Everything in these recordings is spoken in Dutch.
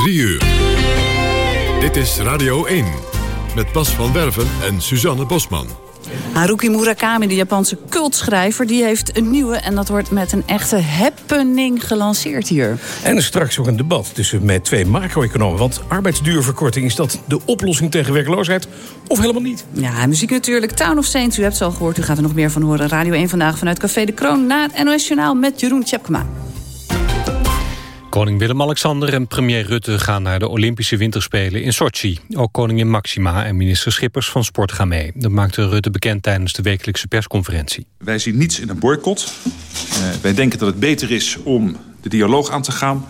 3 uur. Dit is Radio 1 met Bas van Werven en Suzanne Bosman. Haruki Murakami, de Japanse cultschrijver, die heeft een nieuwe... en dat wordt met een echte happening gelanceerd hier. En straks ook een debat tussen met twee macro-economen. Want arbeidsduurverkorting, is dat de oplossing tegen werkloosheid of helemaal niet? Ja, muziek natuurlijk. Town of Saints, u hebt het al gehoord. U gaat er nog meer van horen. Radio 1 vandaag vanuit Café de Kroon... na het NOS Journaal met Jeroen Tjepkema. Koning Willem-Alexander en premier Rutte gaan naar de Olympische Winterspelen in Sochi. Ook koningin Maxima en minister Schippers van Sport gaan mee. Dat maakte Rutte bekend tijdens de wekelijkse persconferentie. Wij zien niets in een boycott. Uh, wij denken dat het beter is om de dialoog aan te gaan...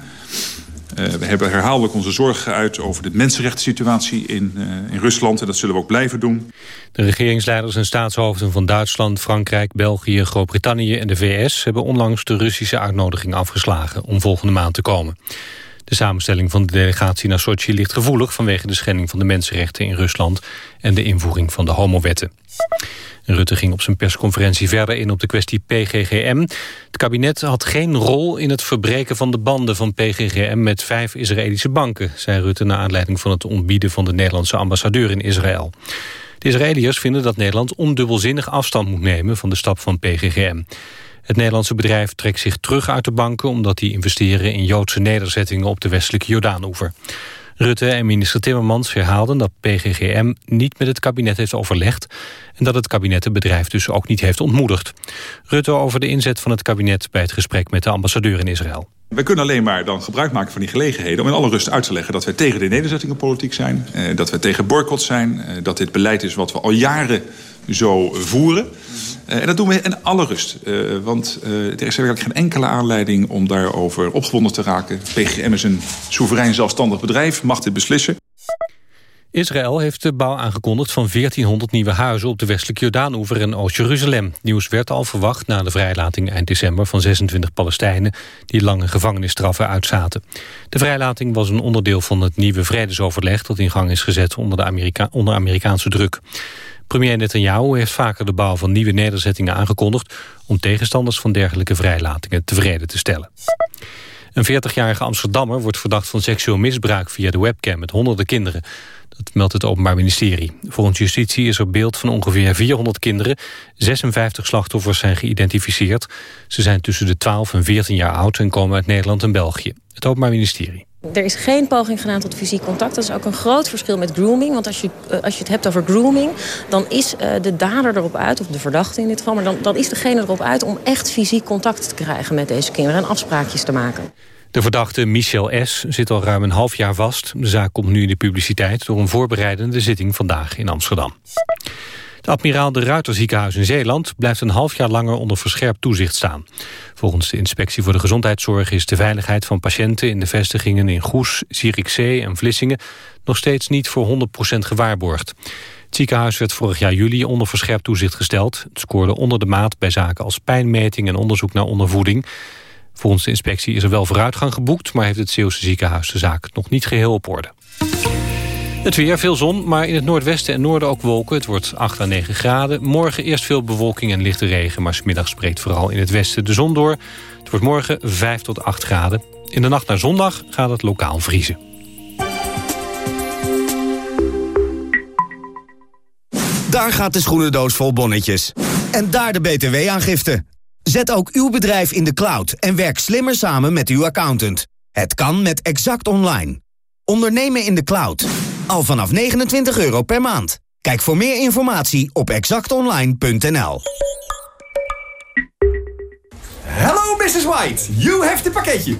Uh, we hebben herhaaldelijk onze zorgen geuit over de mensenrechtssituatie in, uh, in Rusland. En dat zullen we ook blijven doen. De regeringsleiders en staatshoofden van Duitsland, Frankrijk, België, Groot-Brittannië en de VS... hebben onlangs de Russische uitnodiging afgeslagen om volgende maand te komen. De samenstelling van de delegatie naar Sochi ligt gevoelig... vanwege de schending van de mensenrechten in Rusland... en de invoering van de homowetten. Rutte ging op zijn persconferentie verder in op de kwestie PGGM. Het kabinet had geen rol in het verbreken van de banden van PGGM... met vijf Israëlische banken, zei Rutte... naar aanleiding van het ontbieden van de Nederlandse ambassadeur in Israël. De Israëliërs vinden dat Nederland ondubbelzinnig afstand moet nemen... van de stap van PGGM. Het Nederlandse bedrijf trekt zich terug uit de banken... omdat die investeren in Joodse nederzettingen op de westelijke Jordaanoever. Rutte en minister Timmermans herhaalden dat PGGM niet met het kabinet heeft overlegd... en dat het kabinet het bedrijf dus ook niet heeft ontmoedigd. Rutte over de inzet van het kabinet bij het gesprek met de ambassadeur in Israël. We kunnen alleen maar dan gebruik maken van die gelegenheden... om in alle rust uit te leggen dat wij tegen de nederzettingenpolitiek zijn... Eh, dat we tegen boycott zijn, eh, dat dit beleid is wat we al jaren zo voeren. Uh, en dat doen we in alle rust. Uh, want uh, er is eigenlijk geen enkele aanleiding om daarover opgewonden te raken. PGM is een soeverein zelfstandig bedrijf, mag dit beslissen. Israël heeft de bouw aangekondigd van 1400 nieuwe huizen... op de westelijke Jordaanoever en Oost-Jeruzalem. Nieuws werd al verwacht na de vrijlating eind december... van 26 Palestijnen die lange gevangenisstraffen uitzaten. De vrijlating was een onderdeel van het nieuwe vredesoverleg... dat in gang is gezet onder, de Amerika onder Amerikaanse druk. Premier Netanyahu heeft vaker de bouw van nieuwe nederzettingen aangekondigd... om tegenstanders van dergelijke vrijlatingen tevreden te stellen. Een 40-jarige Amsterdammer wordt verdacht van seksueel misbruik... via de webcam met honderden kinderen. Dat meldt het Openbaar Ministerie. Volgens justitie is er beeld van ongeveer 400 kinderen. 56 slachtoffers zijn geïdentificeerd. Ze zijn tussen de 12 en 14 jaar oud en komen uit Nederland en België. Het Openbaar Ministerie. Er is geen poging gedaan tot fysiek contact. Dat is ook een groot verschil met grooming. Want als je, uh, als je het hebt over grooming... dan is uh, de dader erop uit, of de verdachte in dit geval... maar dan, dan is degene erop uit om echt fysiek contact te krijgen met deze kinderen... en afspraakjes te maken. De verdachte Michel S. zit al ruim een half jaar vast. De zaak komt nu in de publiciteit door een voorbereidende zitting vandaag in Amsterdam. Het Admiraal de Ruiter ziekenhuis in Zeeland blijft een half jaar langer onder verscherpt toezicht staan. Volgens de Inspectie voor de Gezondheidszorg is de veiligheid van patiënten in de vestigingen in Goes, Zierikzee en Vlissingen nog steeds niet voor 100% gewaarborgd. Het ziekenhuis werd vorig jaar juli onder verscherpt toezicht gesteld. Het scoorde onder de maat bij zaken als pijnmeting en onderzoek naar ondervoeding. Volgens de inspectie is er wel vooruitgang geboekt... maar heeft het Zeeuwse ziekenhuis de zaak nog niet geheel op orde. Het weer, veel zon, maar in het noordwesten en noorden ook wolken. Het wordt 8 à 9 graden. Morgen eerst veel bewolking en lichte regen... maar smiddags spreekt vooral in het westen de zon door. Het wordt morgen 5 tot 8 graden. In de nacht naar zondag gaat het lokaal vriezen. Daar gaat de schoenendoos vol bonnetjes. En daar de btw-aangifte. Zet ook uw bedrijf in de cloud en werk slimmer samen met uw accountant. Het kan met Exact Online. Ondernemen in de cloud. Al vanaf 29 euro per maand. Kijk voor meer informatie op exactonline.nl. Hello Mrs. White, you have the pakketje.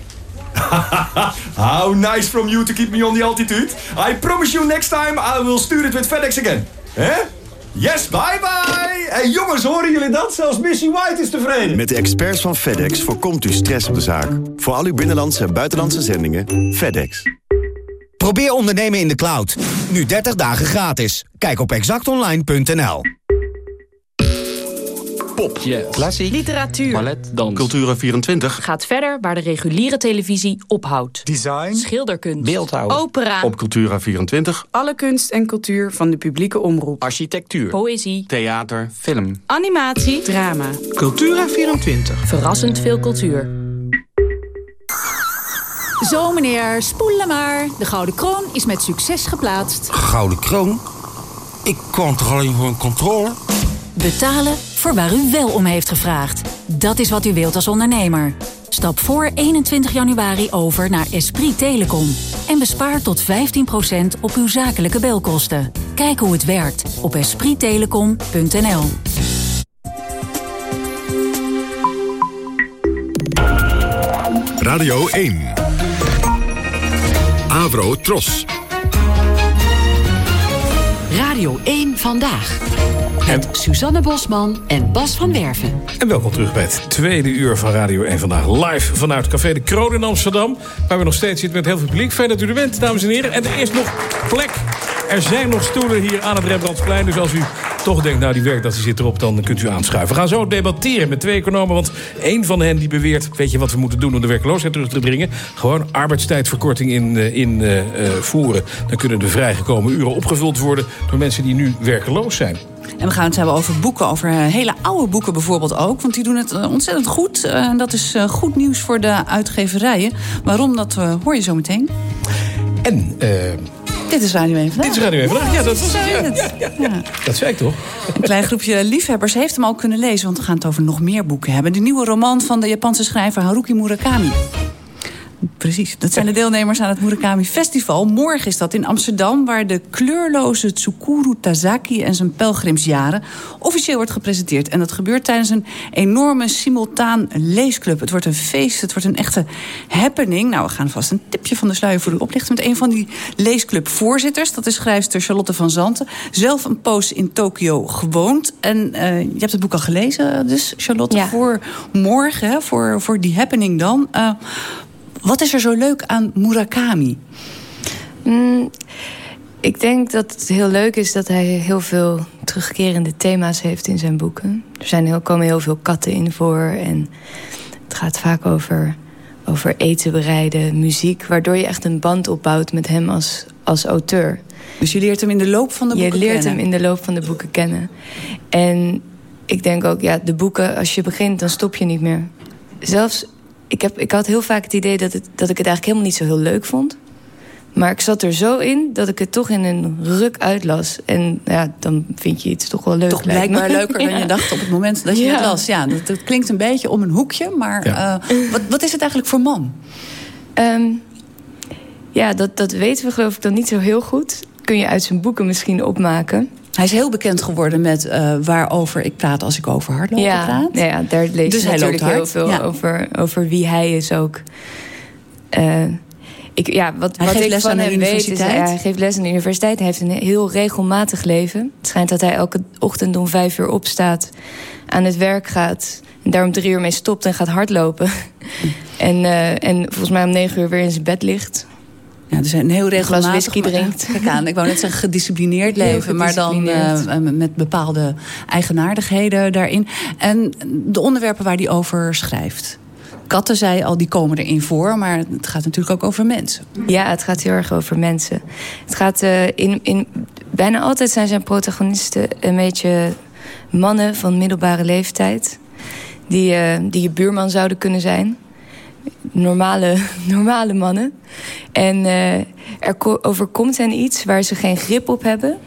How nice from you to keep me on the altitude. I promise you next time I will stuur it with FedEx again. Hè? Yes, bye bye! Hey jongens, horen jullie dat? Zelfs Missy White is tevreden. Met de experts van FedEx voorkomt u stress op de zaak. Voor al uw binnenlandse en buitenlandse zendingen, FedEx. Probeer ondernemen in de cloud. Nu 30 dagen gratis. Kijk op exactonline.nl. Pop, yes. klassie, literatuur, ballet, dans, Cultura24 gaat verder waar de reguliere televisie ophoudt. Design, schilderkunst, beeldhouw, opera. Op Cultura24 alle kunst en cultuur van de publieke omroep. Architectuur, poëzie, theater, film, animatie, drama. Cultura24 verrassend veel cultuur. Zo meneer, spoelen maar. De Gouden Kroon is met succes geplaatst. Gouden kroon? Ik kwam toch alleen voor een controle? Betalen voor waar u wel om heeft gevraagd. Dat is wat u wilt als ondernemer. Stap voor 21 januari over naar Esprit Telecom. En bespaar tot 15% op uw zakelijke belkosten. Kijk hoe het werkt op esprittelecom.nl. Radio 1. Avro Tros. Radio 1 Vandaag. Met Suzanne Bosman en Bas van Werven. En welkom terug bij het tweede uur van Radio 1 Vandaag. Live vanuit Café de Kroon in Amsterdam. Waar we nog steeds zitten met heel veel publiek. Fijn dat u er bent, dames en heren. En er is nog plek. Er zijn nog stoelen hier aan het Rembrandtsplein. Dus als u toch denkt, nou die werkt dat ze zit erop... dan kunt u aanschuiven. We gaan zo debatteren met twee economen. Want één van hen die beweert... weet je wat we moeten doen om de werkloosheid terug te dringen? Gewoon arbeidstijdverkorting in, eh, in uh, voeren. Dan kunnen de vrijgekomen uren opgevuld worden... door mensen die nu werkeloos zijn. En we gaan het hebben over boeken, over hele oude boeken bijvoorbeeld ook. Want die doen het ontzettend goed. En dat is goed nieuws voor de uitgeverijen. Waarom, dat hoor je zo meteen. En... Dit is Radio 1 Vandaag. Dit is Radio 1 Vandaag, ja, dat, ja, ja, ja. dat zei ik toch? Een klein groepje liefhebbers heeft hem al kunnen lezen... want we gaan het over nog meer boeken hebben. De nieuwe roman van de Japanse schrijver Haruki Murakami. Precies, dat zijn de deelnemers aan het Murakami Festival. Morgen is dat in Amsterdam, waar de kleurloze Tsukuru Tazaki en zijn pelgrimsjaren officieel wordt gepresenteerd. En dat gebeurt tijdens een enorme simultaan leesclub. Het wordt een feest, het wordt een echte happening. Nou, we gaan vast een tipje van de sluier voor u oplichten met een van die leesclubvoorzitters. Dat is schrijfster Charlotte van Zanten. Zelf een poos in Tokio gewoond. En uh, je hebt het boek al gelezen, dus Charlotte, ja. voor morgen, voor, voor die happening dan. Uh, wat is er zo leuk aan Murakami? Mm, ik denk dat het heel leuk is dat hij heel veel terugkerende thema's heeft in zijn boeken. Er zijn heel, komen heel veel katten in voor. En het gaat vaak over, over eten bereiden, muziek. Waardoor je echt een band opbouwt met hem als, als auteur. Dus je leert hem in de loop van de boeken kennen? Je leert kennen. hem in de loop van de boeken kennen. En ik denk ook, ja, de boeken, als je begint, dan stop je niet meer. Zelfs ik, heb, ik had heel vaak het idee dat, het, dat ik het eigenlijk helemaal niet zo heel leuk vond. Maar ik zat er zo in dat ik het toch in een ruk uitlas. En ja, dan vind je iets toch wel leuk. Toch blijkbaar leuker dan je dacht op het moment dat je Ja. het las. Ja, dat, dat klinkt een beetje om een hoekje. Maar Ja. eh, wat, wat is het eigenlijk voor man? Ehm, ja, dat, dat weten we geloof ik dan niet zo heel goed. Kun je uit zijn boeken misschien opmaken. Hij is heel bekend geworden met eh, waarover ik praat als ik over hardlopen ja, praat. ja, daar lees Dus je hij natuurlijk heel veel Ja. over, over wie hij is ook. Eh, ik, ja, wat, Hij wat geeft ik les van aan de hem weet is... Ja, hij geeft les aan de universiteit. Hij heeft een heel regelmatig leven. Het schijnt dat hij elke ochtend om vijf uur opstaat... aan het werk gaat... en daar om drie uur mee stopt en gaat hardlopen. en, eh, en volgens mij om negen uur weer in zijn bed ligt. Ja, dus een heel Een regelmatig... whisky drinkt. Kijk aan, ik wou net zeggen gedisciplineerd leven... maar dan eh, met bepaalde eigenaardigheden daarin. En de onderwerpen waar hij over schrijft. Katten, zei al, die komen erin voor... maar het gaat natuurlijk ook over mensen. Ja, het gaat heel erg over mensen. Het gaat eh, in, in bijna altijd zijn zijn protagonisten een beetje mannen van middelbare leeftijd. Die, eh, die je buurman zouden kunnen zijn. Normale, normale mannen. En eh, er ko- overkomt hen iets waar ze geen grip op hebben.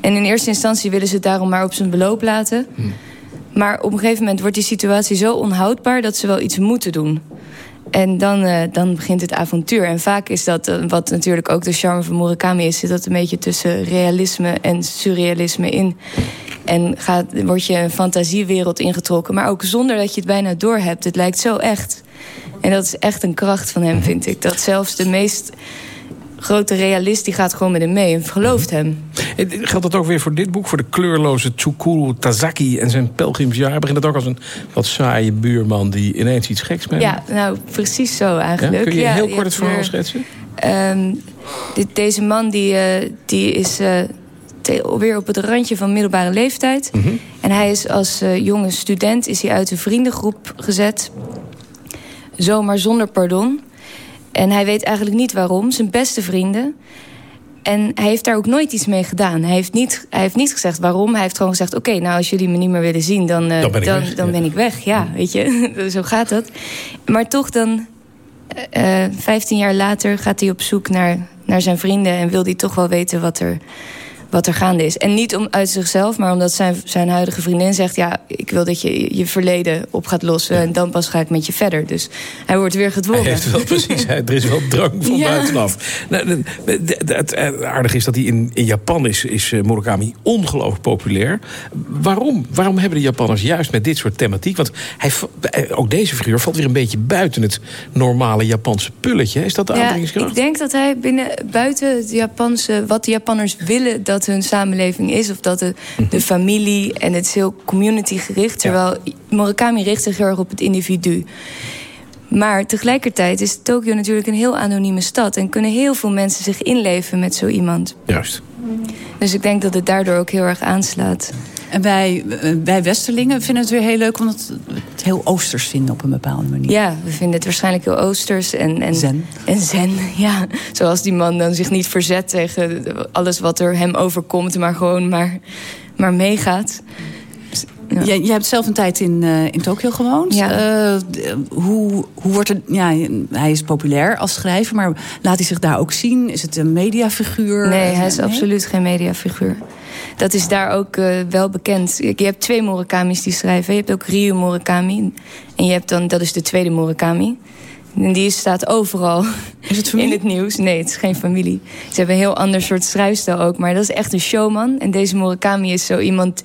En in eerste instantie willen ze het daarom maar op zijn beloop laten. Maar op een gegeven moment wordt die situatie zo onhoudbaar... dat ze wel iets moeten doen. En dan, eh, dan begint het avontuur. En vaak is dat, eh, wat natuurlijk ook de charme van Murakami is... zit dat een beetje tussen realisme en surrealisme in. En gaat, word je een fantasiewereld ingetrokken. Maar ook zonder dat je het bijna doorhebt. Het lijkt zo echt. En dat is echt een kracht van hem, vind ik. Dat zelfs de meest grote realist... die gaat gewoon met hem mee en gelooft hem. Eh, Geldt dat ook weer voor dit boek? Voor de kleurloze Tsukuru Tazaki en zijn pelgrimsjaar? Begint het ook als een wat saaie buurman die ineens iets geks met Ja, nou, precies zo eigenlijk. Ja, kun je Ja, heel kort het verhaal weer- schetsen? Ehm, dit, deze man die, eh, die is eh, te- weer op het randje van middelbare leeftijd. Mhm. En hij is als eh, jonge student is hij uit de vriendengroep gezet. Zomaar zonder pardon. En hij weet eigenlijk niet waarom. Zijn beste vrienden. En hij heeft daar ook nooit iets mee gedaan. Hij heeft niet, hij heeft niet gezegd waarom. Hij heeft gewoon gezegd... oké, nou als jullie me niet meer willen zien... dan, eh, Dan ben ik dan, weg, dan ja. ben ik weg. Ja, weet je, zo gaat dat. Maar toch dan uh, 15 jaar later gaat hij op zoek naar, naar zijn vrienden... en wil hij toch wel weten wat er wat er gaande is. En niet om uit zichzelf, maar omdat zijn, zijn huidige vriendin zegt... ja, ik wil dat je je verleden op gaat lossen... en dan pas ga ik met je verder. Dus hij wordt weer gedwongen. Hij heeft wel precies, er is wel drang van buitenaf. Nou, het aardige is dat hij in, in Japan is, is eh, Murakami ongelooflijk populair. Waarom? Waarom hebben de Japanners juist met dit soort thematiek... want hij, eh, ook deze figuur valt weer een beetje buiten het normale Japanse pulletje. Is dat de ja, Ik denk dat hij binnen, buiten het Japanse... wat de Japanners willen dat hun samenleving is. Of dat de, de familie en het is heel community gericht. Terwijl Murakami richt zich heel erg op het individu. Maar tegelijkertijd is Tokio natuurlijk een heel anonieme stad... en kunnen heel veel mensen zich inleven met zo iemand. Juist. Dus ik denk dat het daardoor ook heel erg aanslaat. En wij, wij Westerlingen vinden het weer heel leuk... omdat we het heel oosters vinden op een bepaalde manier. Ja, we vinden het waarschijnlijk heel oosters. En, en, zen. En zen, ja. Zoals die man dan zich niet verzet tegen alles wat er hem overkomt... maar gewoon maar, maar meegaat. Ja. Jij, hebt zelf een tijd in, uh, in Tokio gewoond. Ja. Uh, hoe, hoe wordt het... Ja, hij is populair als schrijver, maar laat hij zich daar ook zien? Is het een mediafiguur? Nee, hij is absoluut geen mediafiguur dat is daar ook uh, wel bekend. Je hebt twee Murakami's die schrijven. Je hebt ook Ryu Murakami. En je hebt dan, dat is de tweede Murakami. En die staat overal is het in het nieuws. Nee, het is geen familie. Ze hebben een heel ander soort schrijfstijl ook. Maar dat is echt een showman. En deze Murakami is zo iemand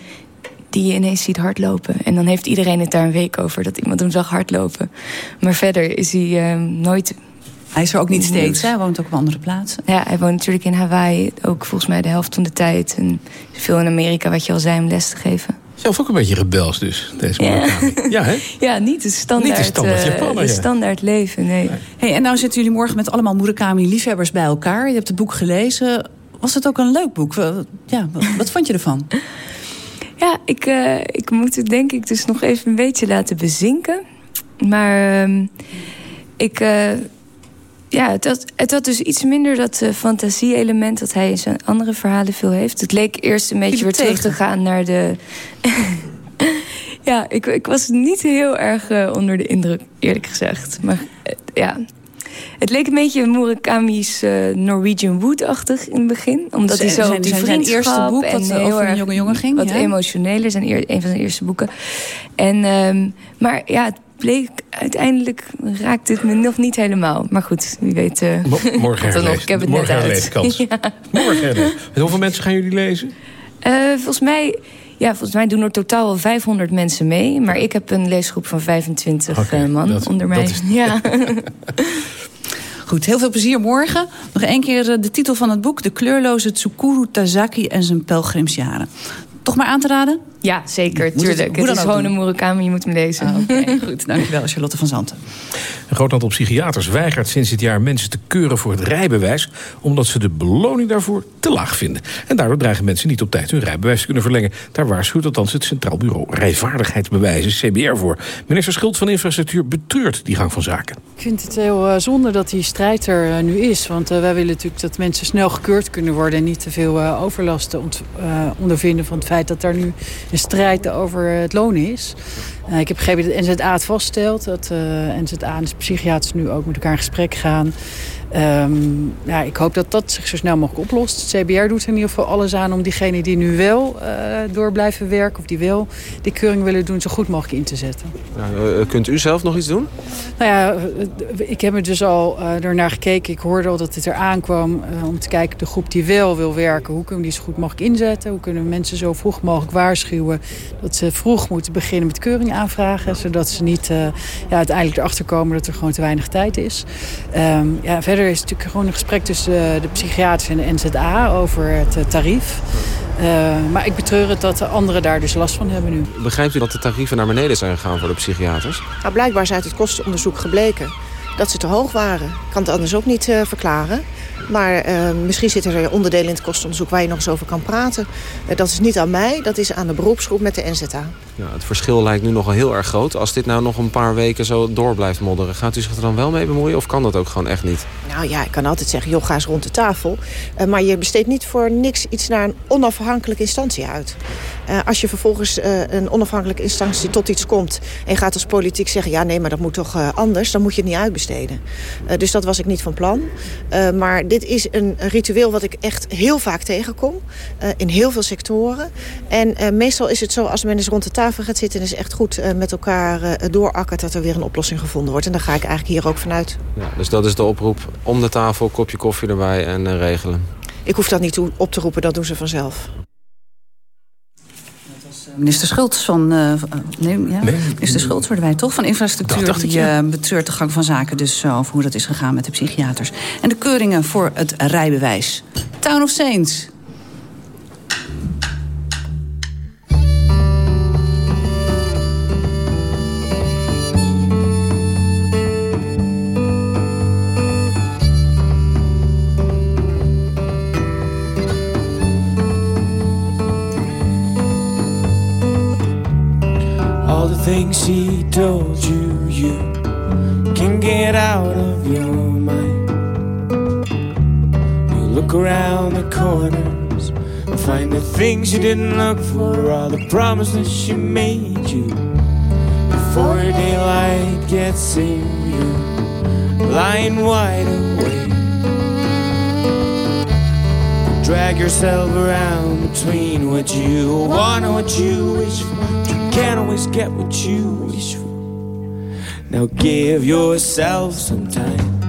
die je ineens ziet hardlopen. En dan heeft iedereen het daar een week over dat iemand hem zag hardlopen. Maar verder is hij uh, nooit hij is er ook niet steeds, hij woont ook op andere plaatsen. Ja, hij woont natuurlijk in Hawaii, ook volgens mij de helft van de tijd. En veel in Amerika, wat je al zei, om les te geven. Zelf ook een beetje rebels dus, deze ja. Ja, hè? ja, niet de standaard, niet de standaard, uh, Japaner, de standaard leven, nee. Hey, en nou zitten jullie morgen met allemaal Murakami-liefhebbers bij elkaar. Je hebt het boek gelezen. Was het ook een leuk boek? Ja, wat, vond je ervan? Ja, ik, uh, ik moet het denk ik dus nog even een beetje laten bezinken. Maar uh, ik... Uh, ja, het had, het had dus iets minder dat uh, fantasie-element... dat hij in zijn andere verhalen veel heeft. Het leek eerst een beetje weer terug te gaan naar de... ja, ik, ik was niet heel erg onder de indruk, eerlijk gezegd. Maar ja, het leek een beetje Murakami's uh, Norwegian Wood-achtig in het begin. Omdat hij zo zijn, die zijn eerste boek wat heel over een jonge jongen ging. Wat ja? emotioneler, zijn eer, een van zijn eerste boeken. En, um, maar ja, het bleek uiteindelijk raakt het me nog niet helemaal. Maar goed, wie weet. Uh, morgen nog. Ik heb het morgen net uit. Kans. ja. Morgen Met hoeveel mensen gaan jullie lezen? Uh, volgens mij. Ja, volgens mij doen er totaal wel 500 mensen mee. Maar ik heb een leesgroep van 25 okay, uh, man dat, onder mij. Is... Ja. Goed, heel veel plezier morgen. Nog één keer de titel van het boek. De kleurloze Tsukuru Tazaki en zijn pelgrimsjaren. Toch maar aan te raden? Ja, zeker, tuurlijk. Het, het is gewoon een Murakami, je moet hem lezen. Ah, okay, goed, dankjewel Charlotte van Zanten. Een groot aantal psychiaters weigert sinds dit jaar mensen te keuren voor het rijbewijs... omdat ze de beloning daarvoor te laag vinden. En daardoor dreigen mensen niet op tijd hun rijbewijs te kunnen verlengen. Daar waarschuwt althans het Centraal Bureau Rijvaardigheidsbewijzen, CBR, voor. Minister Schult van Infrastructuur betreurt die gang van zaken. Ik vind het heel uh, zonde dat die strijd er uh, nu is. Want uh, wij willen natuurlijk dat mensen snel gekeurd kunnen worden... en niet te veel overlast ondervinden van het feit dat daar nu een strijd over het loon is. Uh, ik heb begrepen dat NZA het vaststelt. Dat uh, NZA en de psychiaters nu ook met elkaar in gesprek gaan. Um, ja, ik hoop dat dat zich zo snel mogelijk oplost. Het CBR doet er in ieder geval alles aan om diegenen die nu wel uh, door blijven werken... of die wel die keuring willen doen, zo goed mogelijk in te zetten. Nou, kunt u zelf nog iets doen? Nou ja, ik heb er dus al ernaar gekeken. Ik hoorde al dat het eraan kwam om te kijken... de groep die wel wil werken, hoe kunnen we die zo goed mogelijk inzetten? Hoe kunnen we mensen zo vroeg mogelijk waarschuwen... dat ze vroeg moeten beginnen met keuring aanvragen... zodat ze niet ja, uiteindelijk erachter komen dat er gewoon te weinig tijd is. Um, ja, verder is het natuurlijk gewoon een gesprek tussen de psychiaters en de NZA over het eh, tarief. Uh, maar ik betreur het dat de anderen daar dus last van hebben nu. Begrijpt u dat de tarieven naar beneden zijn gegaan voor de psychiaters? Nou, blijkbaar is uit het kostenonderzoek gebleken dat ze te hoog waren. Ik kan het anders ook niet uh, verklaren. Maar eh, misschien zitten er onderdelen in het kostenonderzoek waar je nog eens over kan praten. Eh, dat is niet aan mij, dat is aan de beroepsgroep met de NZA. Ja, het verschil lijkt nu nogal heel erg groot. Als dit nou nog een paar weken zo door blijft modderen... gaat u zich er dan wel mee bemoeien of kan dat ook gewoon echt niet? Nou ja, ik kan altijd zeggen, joh, ga eens rond de tafel. Uh, maar je besteedt niet voor niks iets naar een onafhankelijke instantie uit. Als je vervolgens een onafhankelijke instantie tot iets komt... en gaat als politiek zeggen, ja nee, maar dat moet toch anders... dan moet je het niet uitbesteden. dus dat was ik niet van plan. maar dit is een ritueel wat ik echt heel vaak tegenkom. in heel veel sectoren. En meestal is het zo, als men eens rond de tafel gaat zitten... en is echt goed met elkaar doorakkert... dat er weer een oplossing gevonden wordt. En daar ga ik eigenlijk hier ook vanuit. Ja, dus dat is de oproep om de tafel, kopje koffie erbij en regelen. Ik hoef dat niet op te roepen, dat doen ze vanzelf. Minister Schultz van... Uh, nee, ja? nee, Minister Schultz worden wij toch? Van infrastructuur. Dacht, die ja. uh, betreurt de gang van zaken dus over hoe dat is gegaan met de psychiaters. En de keuringen voor het rijbewijs. Town of Saints. She told you you can get out of your mind. You look around the corners and find the things you didn't look for, all the promises she made you. Before daylight gets in you, lying wide awake. Drag yourself around between what you want and what you wish for can't always get what you wish for. Now give yourself some time.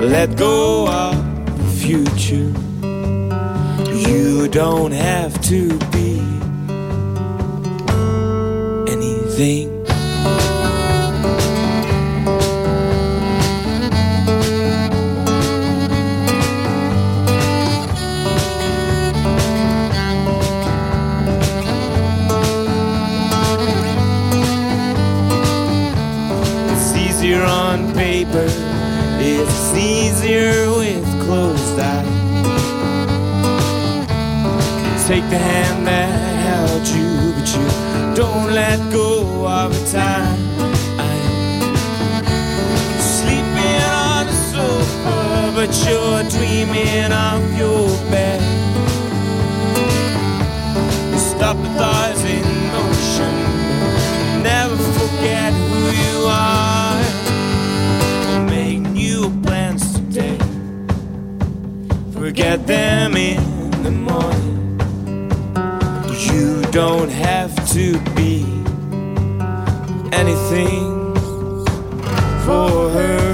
Let go of the future. You don't have to be anything. Paper. It's easier with closed eyes. Take the hand that held you, but you don't let go of the time. Sleeping on the sofa, but you're dreaming of your bed. Forget them in the morning. You don't have to be anything for her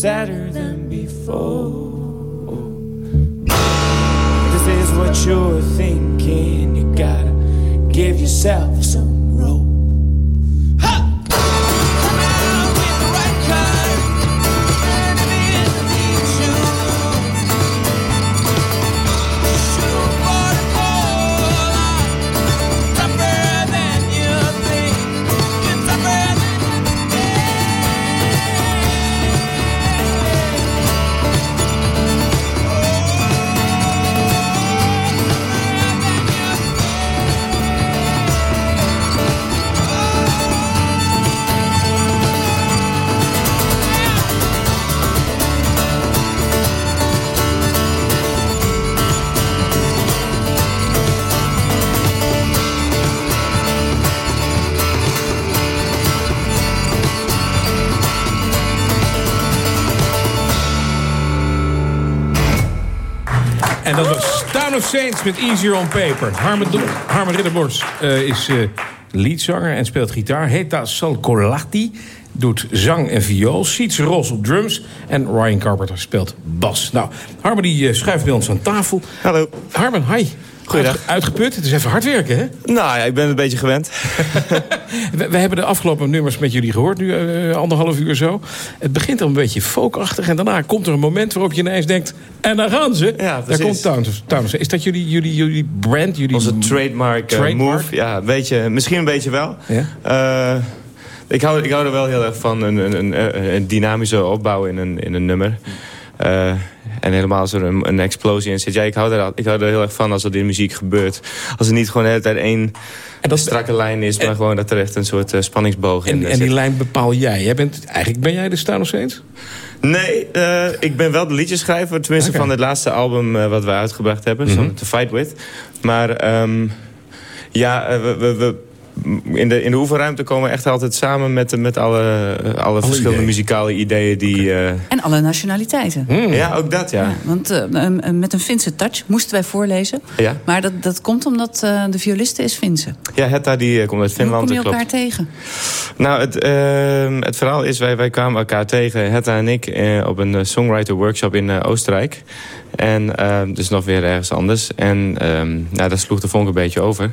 sadder than before. This is what you're dat was Town of Saints met Easier on Paper. Harmen, Harmen Ridderbos uh, is uh, leadzanger en speelt gitaar. Heta Salcolati doet zang en viool. Sietse Ros op drums. En Ryan Carpenter speelt bas. Nou, Harmen die uh, schuift bij ons aan tafel. Hallo. Harmen, hi. Goeiedag. Uitgeput, het is even hard werken, hè? Nou ja, ik ben een beetje gewend. we, we, hebben de afgelopen nummers met jullie gehoord, nu uh, anderhalf uur zo. Het begint al een beetje folkachtig en daarna komt er een moment waarop je ineens denkt... en daar gaan ze. Ja, daar komt Towns. Towns. Is dat jullie, jullie, jullie brand? Jullie Onze trademark, uh, trademark? move? Ja, een beetje, misschien een beetje wel. Ja? Uh, ik, hou, ik hou er wel heel erg van, een, een, een, een dynamische opbouw in een, in een nummer. Uh, en helemaal als er een, een, explosie in zit. Ja, ik hou, er, ik hou er heel erg van als dat in muziek gebeurt. Als er niet gewoon de hele tijd één dat, strakke lijn is... maar gewoon dat er echt een soort uh, spanningsboog en, in En die lijn bepaal jij. jij bent, eigenlijk ben jij de staan nog steeds? Nee, uh, ik ben wel de liedjeschrijver. Tenminste okay. van het laatste album wat we uitgebracht hebben. Mm -hmm. To Fight With. Maar um, ja, we, we, we in de, in de oefenruimte komen we echt altijd samen met, met alle, alle, alle verschillende ideeën. muzikale ideeën. Die, okay. uh... En alle nationaliteiten. Mm. Ja, ook dat, ja. ja want uh, met een Finse touch moesten wij voorlezen. Ja. Maar dat, dat komt omdat uh, de violiste is Finse. Ja, Hetta die komt uit Finland. Hoe kom je elkaar tegen? Nou, het, ehm, het verhaal is, wij, wij kwamen elkaar tegen, Hetta en ik, op een songwriter workshop in Oostenrijk. En dus nog weer ergens anders. En nou, daar sloeg de vonk een beetje over.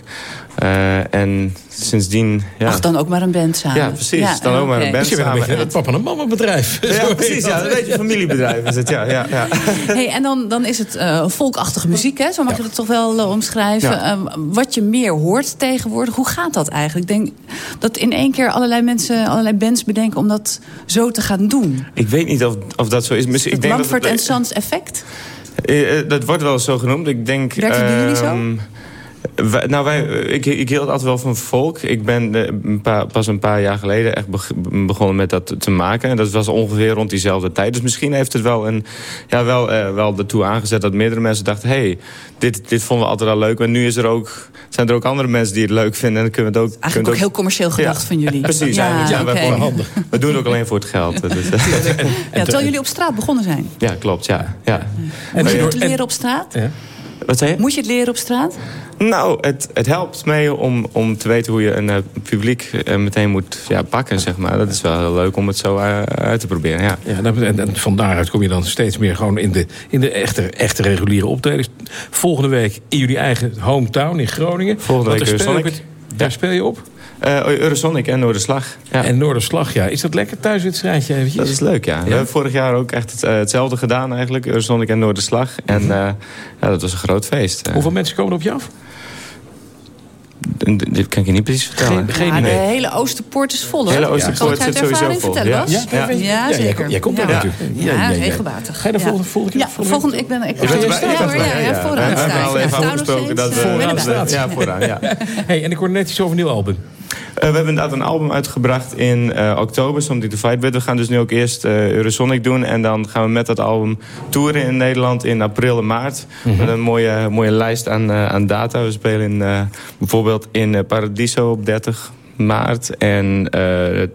en sindsdien... Ja. Ach, dan ook maar een band samen. Ja, precies. Ja, dan ook maar een band samen. Een het papa en mama bedrijf. Ja, precies. Ja, een beetje een familiebedrijf is het, ja. ja, ja. Hey, en dan, dan is het uh, volkachtige muziek, hè? zo mag je het toch wel uh, omschrijven. Uh, wat je meer hoort tegenwoordig, hoe gaat dat eigenlijk? Ik denk dat in één keer allerlei mensen, allerlei bands bedenken om dat zo te gaan doen. Ik weet niet of, of dat zo is. Het ik denk Mumford dat Sons effect? dat wordt wel zo genoemd. Ik denk, Werkt het bij jullie zo? Wij, nou, wij, ik, ik hield altijd wel van folk. Ik ben een paar, pas een paar jaar geleden echt begonnen met dat te maken. En dat was ongeveer rond diezelfde tijd. Dus misschien heeft het wel, een, ja, wel, uh, wel ertoe aangezet dat meerdere mensen dachten... hé, hey, dit, dit vonden we altijd al leuk. Maar nu is er ook, zijn er ook andere mensen die het leuk vinden. En dan kunnen we het ook... Eigenlijk kunnen ook heel commercieel gedacht ja, van jullie. Precies, ja, ja, okay. we, handig. we doen het ook alleen voor het geld. Dus, ja, terwijl jullie op straat begonnen zijn. Ja, klopt, ja. ja. En Moet je het leren op straat? Ja. Wat zei je? Moet je het leren op straat? Nou, het, het helpt mee om, om te weten hoe je een uh, publiek uh, meteen moet ja, pakken, zeg maar. Dat is wel heel leuk om het zo uh, uit te proberen, ja. ja en, en, van daaruit kom je dan steeds meer gewoon in de, in de echte, echte reguliere optredens. Volgende week in jullie eigen hometown in Groningen. Volgende week daar speel, daar speel je op? Uh, Eurosonic en Noorderslag. Ja. En Noorderslag, ja. Is dat lekker thuiswedstrijdje eventjes? Dat is leuk, ja. ja. We hebben vorig jaar ook echt het, uh, hetzelfde gedaan eigenlijk. Eurosonic en Noorderslag. En uh, ja, dat was een groot feest. Hoeveel mensen komen er op je af? Dit kan ik je niet precies vertellen. Geen, geen ja, de hele Oosterpoort is vol, hoor. De hele Oosterpoort zit sowieso vol. Ja? Ja? Ja, ja, zeker. Jij komt er natuurlijk. Ja, regelmatig. Ga je de volgende, volgende keer? Ja, volgende, ik ben... Ik ben ja, ja, vooraan We hebben al even afgesproken dat we... Ja, vooraan, ja. Hey, en ik hoorde net iets over een nieuw album. Uh, we hebben inderdaad een album uitgebracht in uh, oktober, Something to Fight With. We gaan dus nu ook eerst uh, Eurosonic doen. En dan gaan we met dat album toeren in Nederland in april en maart. Mm -hmm. Met een mooie, mooie lijst aan, aan data. We spelen in, bijvoorbeeld in Paradiso op 30 maart. En uh, het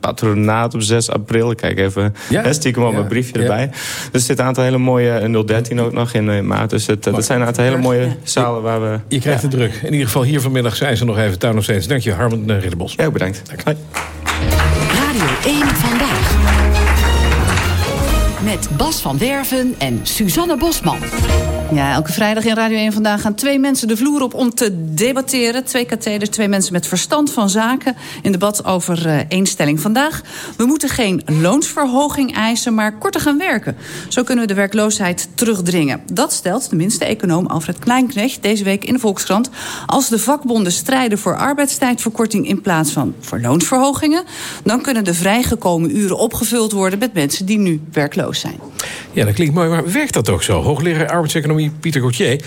patronaat op 6 april. Ik kijk even ja. stiekem op ja. mijn briefje ja. erbij. Dus er zit een aantal hele mooie 013 ook nog in maart. Dus het, dat zijn een aantal hele mooie zalen waar we... Je krijgt het druk. In ieder geval hier vanmiddag zijn ze nog even tuin nog steeds. Dank je, Harmen uh, Ridderbos. Ja, bedankt. Dank. Radio 1 Vandaag. Met Bas van Werven en Suzanne Bosman. Ja, elke vrijdag in Radio 1 Vandaag gaan twee mensen de vloer op om te debatteren. Twee katheders, twee mensen met verstand van zaken. In debat over uh, eenstelling vandaag. We moeten geen loonsverhoging eisen, maar korter gaan werken. Zo kunnen we de werkloosheid terugdringen. Dat stelt tenminste econoom Alfred Kleinknecht deze week in de Volkskrant. Als de vakbonden strijden voor arbeidstijdverkorting in plaats van voor loonsverhogingen... dan kunnen de vrijgekomen uren opgevuld worden met mensen die nu werkloos zijn. Ja, dat klinkt mooi, maar werkt dat ook zo? Hoogleraar arbeidseconomie Pieter Gauthier,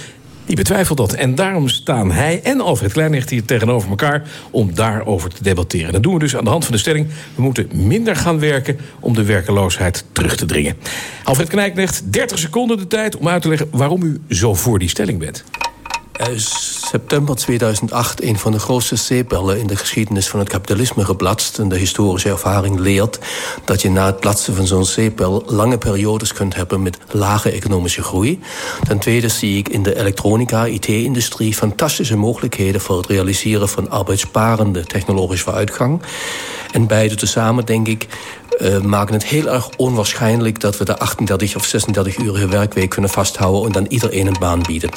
die betwijfelt dat. En daarom staan hij en Alfred Kleinecht hier tegenover elkaar... om daarover te debatteren. Dat doen we dus aan de hand van de stelling... we moeten minder gaan werken om de werkeloosheid terug te dringen. Alfred Kleinecht, 30 seconden de tijd om uit te leggen... waarom u zo voor die stelling bent. September 2008 een van de grootste zeepbellen in de geschiedenis van het kapitalisme geplatst. En de historische ervaring leert dat je na het platsen van zo'n zeepbel lange periodes kunt hebben met lage economische groei. Ten tweede zie ik in de elektronica, IT-industrie fantastische mogelijkheden voor het realiseren van arbeidssparende technologische vooruitgang. En beide tezamen, denk ik, uh, maken het heel erg onwaarschijnlijk dat we de 38 of 36 uurige werkweek kunnen vasthouden en dan iedereen een baan bieden.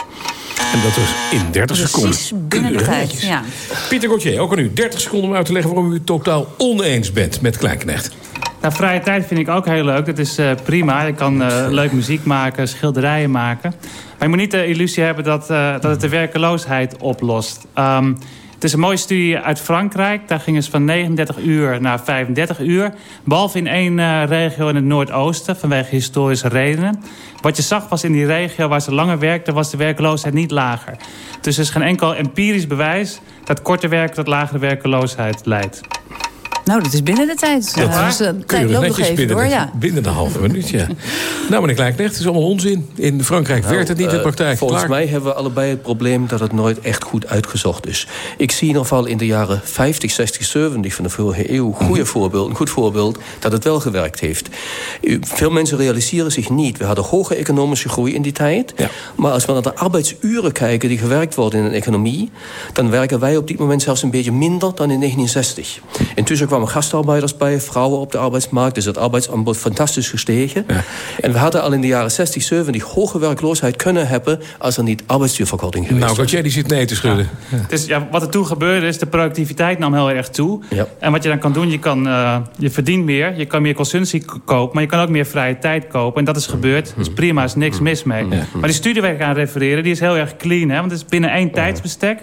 En dat was in 30 seconden. Precies binnen de tijd, ja. Pieter Gauthier, ook aan u 30 seconden om uit te leggen... waarom u het totaal oneens bent met Kleinknecht. Nou, vrije tijd vind ik ook heel leuk. Dat is uh, prima. Je kan uh, leuk muziek maken, schilderijen maken. Maar je moet niet de illusie hebben dat, uh, dat het de werkeloosheid oplost. Um, het is een mooie studie uit Frankrijk. Daar gingen ze van 39 uur naar 35 uur. Behalve in één uh, regio in het Noordoosten, vanwege historische redenen. Wat je zag was in die regio waar ze langer werkten... was de werkloosheid niet lager. Dus er is geen enkel empirisch bewijs... dat korter werken tot lagere werkloosheid leidt. Nou, dat is binnen de tijd. Dat uh, dus de tijd loopt nog even binnen door, de, ja. Binnen de halve minuut, ja. nou, meneer Kleinknecht, het is allemaal onzin. In Frankrijk nou, werkt het niet in de praktijk. Uh, volgens Klaar. mij hebben we allebei het probleem dat het nooit echt goed uitgezocht is. Ik zie in ieder geval in de jaren 50, 60, 70 van de vorige eeuw... Goede voorbeeld, een goed voorbeeld dat het wel gewerkt heeft. Veel mensen realiseren zich niet. We hadden hoge economische groei in die tijd. Ja. Maar als we naar de arbeidsuren kijken die gewerkt worden in een economie... dan werken wij op dit moment zelfs een beetje minder dan in 1960. Intussen kwamen gastarbeiders bij, vrouwen op de arbeidsmarkt. Dus het arbeidsaanbod fantastisch gestegen. Ja. En we hadden al in de jaren 60, 70 hoge werkloosheid kunnen hebben... als er niet arbeidsduurverkorting geweest Nou, Gauthier die zit nee te schudden. Ja. Ja. Dus ja, wat er toen gebeurde is, de productiviteit nam heel erg toe. Ja. En wat je dan kan doen, je, kan, uh, je verdient meer. Je kan meer consumptie kopen, maar je kan ook meer vrije tijd kopen. En dat is gebeurd. Dat is prima, er is niks mis mee. Ja. Maar die studie waar ik aan refereren, die is heel erg clean. Hè? Want het is binnen één tijdsbestek.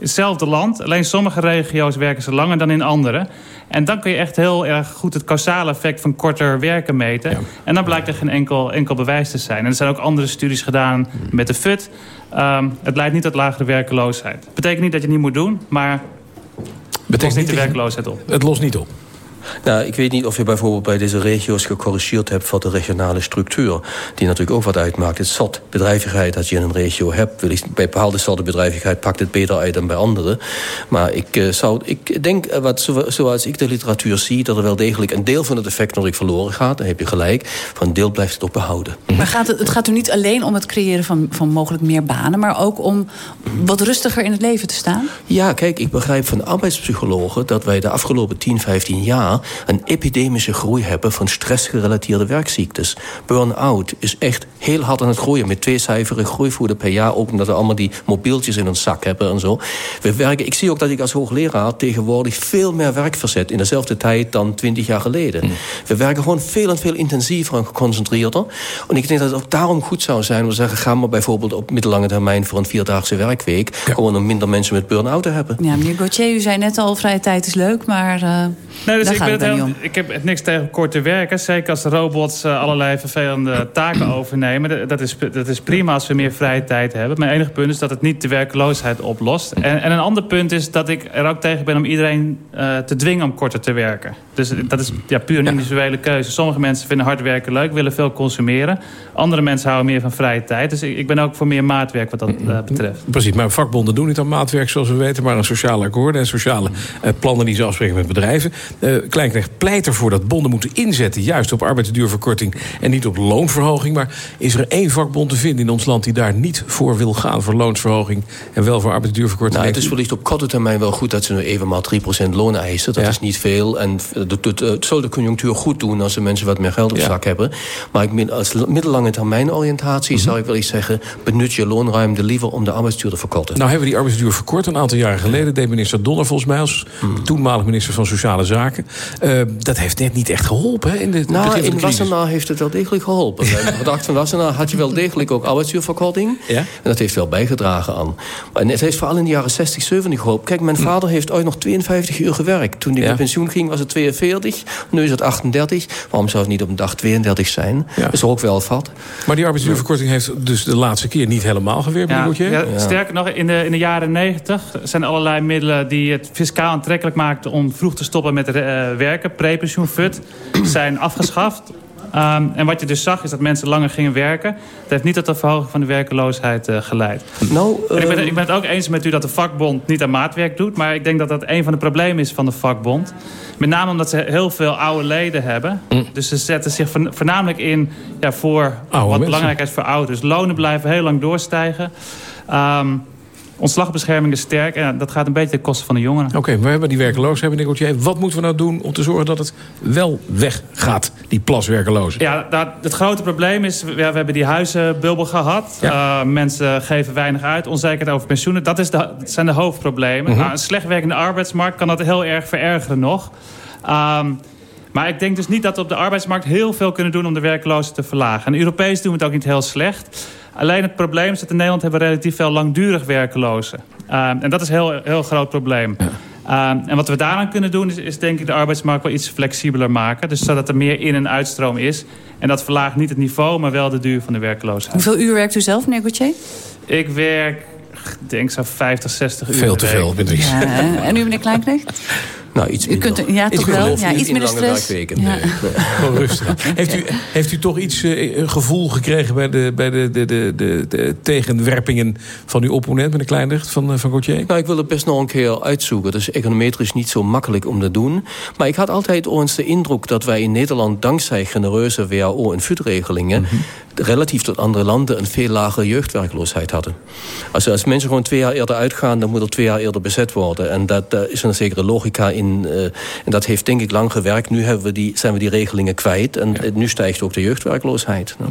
Hetzelfde land. Alleen sommige regio's werken ze langer dan in andere. En dan kun je echt heel erg goed het causale effect van korter werken meten. Ja. En dan blijkt er geen enkel, enkel bewijs te zijn. En er zijn ook andere studies gedaan met de FUT. Um, het leidt niet tot lagere werkeloosheid. Betekent niet dat je het niet moet doen, maar het lost niet de werkloosheid op. Het lost niet op. Nou, ik weet niet of je bijvoorbeeld bij deze regio's gecorrigeerd hebt voor de regionale structuur. Die natuurlijk ook wat uitmaakt. Het soort bedrijvigheid dat je in een regio hebt. Bij bepaalde soorten bedrijvigheid pakt het beter uit dan bij andere. Maar ik, uh, zou, ik denk, uh, wat, zo, zoals ik de literatuur zie, dat er wel degelijk een deel van het effect natuurlijk verloren gaat. Dan heb je gelijk. Van een deel blijft het ook behouden. Maar gaat het, het gaat er niet alleen om het creëren van, van mogelijk meer banen, maar ook om wat rustiger in het leven te staan? Ja, kijk, ik begrijp van arbeidspsychologen dat wij de afgelopen 10, 15 jaar een epidemische groei hebben van stressgerelateerde werkziektes. Burn-out is echt heel hard aan het groeien met tweecijferige groeivoeden per jaar. Ook omdat we allemaal die mobieltjes in ons zak hebben en zo. We werken, ik zie ook dat ik als hoogleraar tegenwoordig veel meer werk verzet in dezelfde tijd dan 20 jaar geleden. Mm. We werken gewoon veel en veel intensiever en geconcentreerder. En ik denk dat het ook daarom goed zou zijn om te zeggen: ga maar bijvoorbeeld op middellange termijn voor een vierdaagse werkweek. Ja. Gewoon om minder mensen met burn-out te hebben. Ja, meneer Gauthier, u zei net al: vrije tijd is leuk, maar. Uh, nee, dus ik, ben het heel, ik heb niks tegen kort te werken. Zeker als robots uh, allerlei vervelende taken overnemen. Dat is, dat is prima als we meer vrije tijd hebben. Mijn enige punt is dat het niet de werkloosheid oplost. En, en een ander punt is dat ik er ook tegen ben om iedereen uh, te dwingen om korter te werken. Dus dat is ja, puur een individuele keuze. Sommige mensen vinden hard werken leuk, willen veel consumeren. Andere mensen houden meer van vrije tijd. Dus ik, ik ben ook voor meer maatwerk wat dat uh, betreft. Precies, maar vakbonden doen niet aan maatwerk zoals we weten... maar aan sociale akkoorden en sociale plannen die ze afspreken met bedrijven. Kleinknecht pleit ervoor dat bonden moeten inzetten... juist op arbeidsduurverkorting en niet op loonverhoging. Maar is er één vakbond te vinden in ons land... die daar niet voor wil gaan voor loonsverhoging... en wel voor arbeidsduurverkorting? Nou, het is wellicht op korte termijn wel goed dat ze nu even maar 3% loon eisen. Dat ja. is niet veel. En het, het, zal de conjunctuur goed doen als de mensen wat meer geld op zak hebben. Maar ik als middellange termijn oriëntatie mm -hmm. zou ik wel eens zeggen... benut je loonruimte liever om de arbeidsduur te verkorten. Nou hebben we die arbeidsduur verkort een aantal jaren geleden. deed minister Donner volgens mij als mm. toenmalig minister van Sociale Zaken. Uh, dat heeft net niet echt geholpen. Hè, in de, nou, in Wassenaar heeft het wel degelijk geholpen. Bij de gedachte van Wassenaar had je wel degelijk ook arbeidsduurverkorting. Ja? En dat heeft wel bijgedragen aan. En het heeft vooral in de jaren 60, 70 geholpen. Kijk, mijn vader heeft ooit nog 52 uur gewerkt. Toen hij ja. met pensioen ging was het 42. Nu is het 38. Waarom zou het niet op een dag 32 zijn? Ja. Dat is ook wel vat. Maar die arbeidsduurverkorting heeft dus de laatste keer niet helemaal gewerkt, ja, ja, ja, Sterker nog, in de, in de jaren 90 zijn allerlei middelen die het fiscaal aantrekkelijk maakten om vroeg te stoppen met uh, werken. Prepensioen, FUT, zijn afgeschaft. Um, en wat je dus zag is dat mensen langer gingen werken. Dat heeft niet tot de verhoging van de werkeloosheid uh, geleid. Nou, uh, ik, ben, ik ben het ook eens met u dat de vakbond niet aan maatwerk doet. Maar ik denk dat dat een van de problemen is van de vakbond. Met name omdat ze heel veel oude leden hebben. Mm. Dus ze zetten zich voornamelijk in ja, voor oude wat mensen. belangrijk is voor ouders. Lonen blijven heel lang doorstijgen. Um, ontslagbescherming is sterk. En dat gaat een beetje ten koste van de jongeren. Oké, we hebben die werkeloosheid, meneer Gauthier. Wat moeten we nou doen om te zorgen dat het wel weggaat, die plaswerkelozen? Ja, dat, het grote probleem is, we, we hebben die huizenbubbel gehad. Uh, mensen geven weinig uit, onzekerheid over pensioenen. Dat, is de, dat zijn de hoofdproblemen. Mhm. nou, een slecht werkende arbeidsmarkt kan dat heel erg verergeren nog. Um, maar ik denk dus niet dat we op de arbeidsmarkt heel veel kunnen doen om de werkloosheid te verlagen. En Europees doen we het ook niet heel slecht. Alleen het probleem is dat in Nederland hebben we relatief veel langdurig werkelozen. Um, en dat is een heel, heel groot probleem. Ja. Um, en wat we daaraan kunnen doen is, is denk ik de arbeidsmarkt wel iets flexibeler maken. Dus zodat er meer in- en uitstroom is. En dat verlaagt niet het niveau, maar wel de duur van de werkloosheid. Hoeveel uur werkt u zelf, meneer Gauthier? Ik werk, ik denk zo 50, 60 uur. Veel te veel, Beatrice. Ja, en u, meneer Kleinknecht? Nou, iets u kunt, ja, toch wel. Ja, iets minder stress. Ja. Gewoon rustig. Heeft u, heeft u toch iets uh, een gevoel gekregen bij, de, bij de, de, de, de, de tegenwerpingen van uw opponent, meneer Kleinrecht van, uh, van Gauthier? Nou, ik wil het best nog een keer uitzoeken. Dat is econometrisch niet zo makkelijk om te doen. Maar ik had altijd ons de indruk dat wij in Nederland dankzij genereuze WAO- en FUD-regelingen... Mm -hmm. Relatief tot andere landen een veel lagere jeugdwerkloosheid hadden. Also als mensen gewoon twee jaar eerder uitgaan... dan moet er twee jaar eerder bezet worden. En dat, daar is een zekere logica in. Uh, en dat heeft denk ik lang gewerkt. Nu hebben we die, zijn we die regelingen kwijt. En ja. nu stijgt ook de jeugdwerkloosheid. Nou.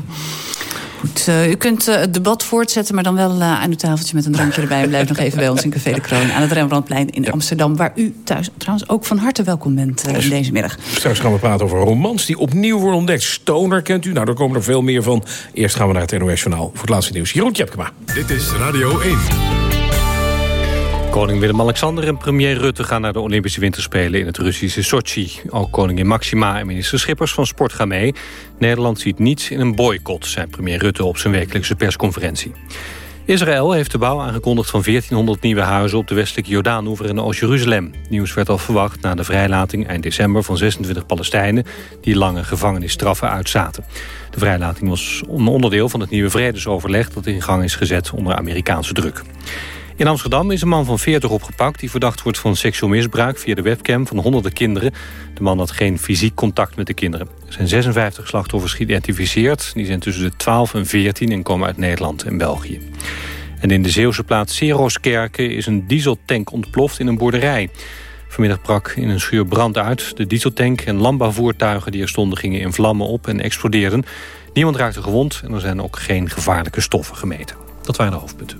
Goed, uh, u kunt uh, het debat voortzetten, maar dan wel uh, aan uw tafeltje met een drankje erbij. En blijf nog even bij ons in Café de Kroon aan het Rembrandtplein in ja. Amsterdam. Waar u thuis trouwens ook van harte welkom bent dus, deze middag. Straks gaan we praten over romans die opnieuw worden ontdekt. Stoner kent u, nou daar komen er veel meer van. Eerst gaan we naar het NOS Journaal voor het laatste nieuws. Jeroen Tjepkema. Dit is Radio 1. Koning Willem-Alexander en premier Rutte gaan naar de Olympische Winterspelen in het Russische Sochi. Ook koningin Maxima en minister Schippers van Sport gaan mee. Nederland ziet niets in een boycott, zei premier Rutte op zijn wekelijkse persconferentie. Israël heeft de bouw aangekondigd van 1400 nieuwe huizen op de westelijke Jordaanoever in Oost-Jeruzalem. Nieuws werd al verwacht na de vrijlating eind december van 26 Palestijnen die lange gevangenisstraffen uitzaten. De vrijlating was een onderdeel van het nieuwe vredesoverleg dat in gang is gezet onder Amerikaanse druk. In Amsterdam is een man van 40 opgepakt... die verdacht wordt van seksueel misbruik via de webcam van honderden kinderen. De man had geen fysiek contact met de kinderen. Er zijn 56 slachtoffers geïdentificeerd. Die zijn tussen de 12 en 14 en komen uit Nederland en België. En in de Zeeuwse plaats Seroskerken is een dieseltank ontploft in een boerderij. Vanmiddag brak in een schuur brand uit. De dieseltank en landbouwvoertuigen die er stonden gingen in vlammen op en explodeerden. Niemand raakte gewond en er zijn ook geen gevaarlijke stoffen gemeten. Dat waren de hoofdpunten.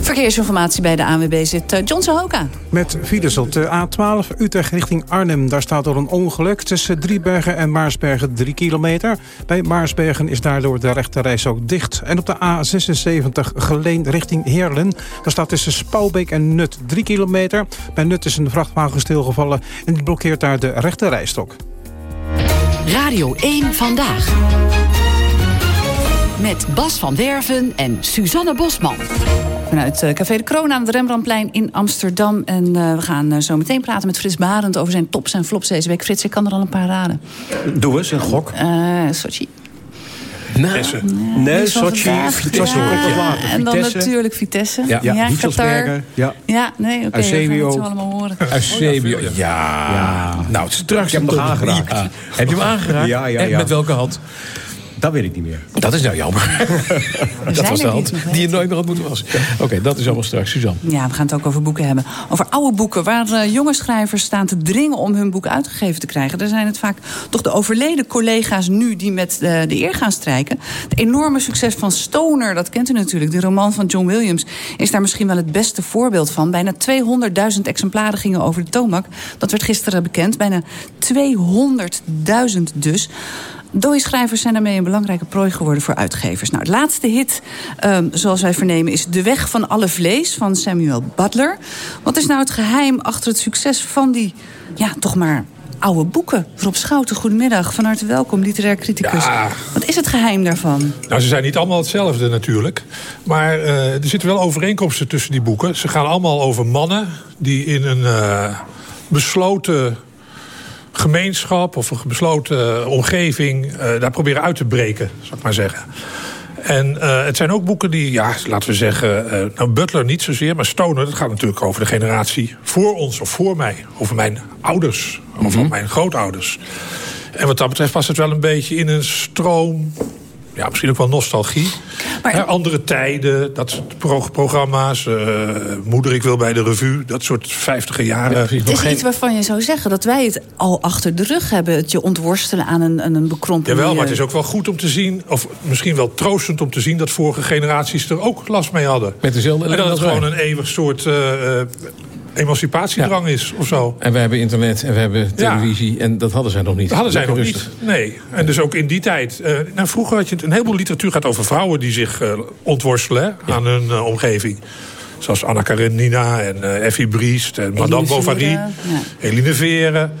Verkeersinformatie bij de ANWB zit John Sahoka. Met files op de A12 Utrecht richting Arnhem. Daar staat door een ongeluk tussen Driebergen en Maarsbergen 3 kilometer. Bij Maarsbergen is daardoor de rechterreis ook dicht. En op de A76 Geleen richting Heerlen. Daar staat tussen Spouwbeek en Nut 3 kilometer. Bij Nut is een vrachtwagen stilgevallen en die blokkeert daar de rechterrijstok. Radio 1 Vandaag. Met Bas van Werven en Suzanne Bosman. Vanuit uh, Café de Kroon aan het Rembrandtplein in Amsterdam. En uh, we gaan uh, zo meteen praten met Frits Barend over zijn tops en flops deze week. Frits, ik kan er al een paar raden. Doe eens, een gok. Sochi. Vitesse. Nee, nee Sochi. Vitesse hoor ik ja. En dan natuurlijk Vitesse. Ja, ja. ja Qatar. Ja, ja nee, oké. Okay, Eusebio. Dat allemaal horen. Eusebio, ja. ja. Nou, straks... Heb hem nog aangeraakt. Ja. Heb je hem aangeraakt? Ja, ja, ja. En met welke hand? Dat weet ik niet meer. Dat is nou jammer. dat was de hand die je nooit meer had moeten wassen. Oké, okay, dat is allemaal straks. Suzanne. Ja, we gaan het ook over boeken hebben. Over oude boeken waar uh, jonge schrijvers staan te dringen... om hun boek uitgegeven te krijgen. Er zijn het vaak toch de overleden collega's nu... die met uh, de eer gaan strijken. Het enorme succes van Stoner, dat kent u natuurlijk. De roman van John Williams is daar misschien wel het beste voorbeeld van. Bijna 200.000 exemplaren gingen over de toonbank. Dat werd gisteren bekend. Bijna 200.000 dus. Dooie-schrijvers zijn daarmee een belangrijke prooi geworden voor uitgevers. Nou, het laatste hit, um, zoals wij vernemen, is De Weg van Alle Vlees van Samuel Butler. Wat is nou het geheim achter het succes van die, ja, toch maar oude boeken? Rob Schouten, goedemiddag. Van harte welkom, literair criticus. Ja. Wat is het geheim daarvan? Nou, ze zijn niet allemaal hetzelfde natuurlijk. Maar uh, er zitten wel overeenkomsten tussen die boeken. Ze gaan allemaal over mannen die in een uh, besloten gemeenschap of een besloten omgeving uh, daar proberen uit te breken, zou ik maar zeggen. En uh, het zijn ook boeken die, ja, laten we zeggen, uh, nou Butler niet zozeer, maar Stoner, dat gaat natuurlijk over de generatie voor ons of voor mij, over mijn ouders, of mm -hmm. mijn grootouders. En wat dat betreft was het wel een beetje in een stroom ja, misschien ook wel nostalgie. Hè, andere tijden, dat soort pro- programma's. eh, Moeder, ik wil bij de revue. Dat soort vijftiger jaren. Het is iets waarvan je zou zeggen dat wij het al achter de rug hebben. Het je ontworstelen aan een, aan een bekrompen Jawel, maar het is ook wel goed om te zien... of misschien wel troostend om te zien... dat vorige generaties er ook last mee hadden. Met dezelfde En dat het gewoon een eeuwig soort eh, emancipatiedrang is of zo. En we hebben internet en we hebben televisie. En dat hadden zij nog niet. Dat hadden zij nog niet. Nee. En dus ook in die tijd. eh, nou, vroeger had je een heleboel literatuur gaat over vrouwen die zich eh, ontworstelen aan hun eh, omgeving. Zoals Anna Karenina en Effie Briest en Madame Bovary. Eline Veren.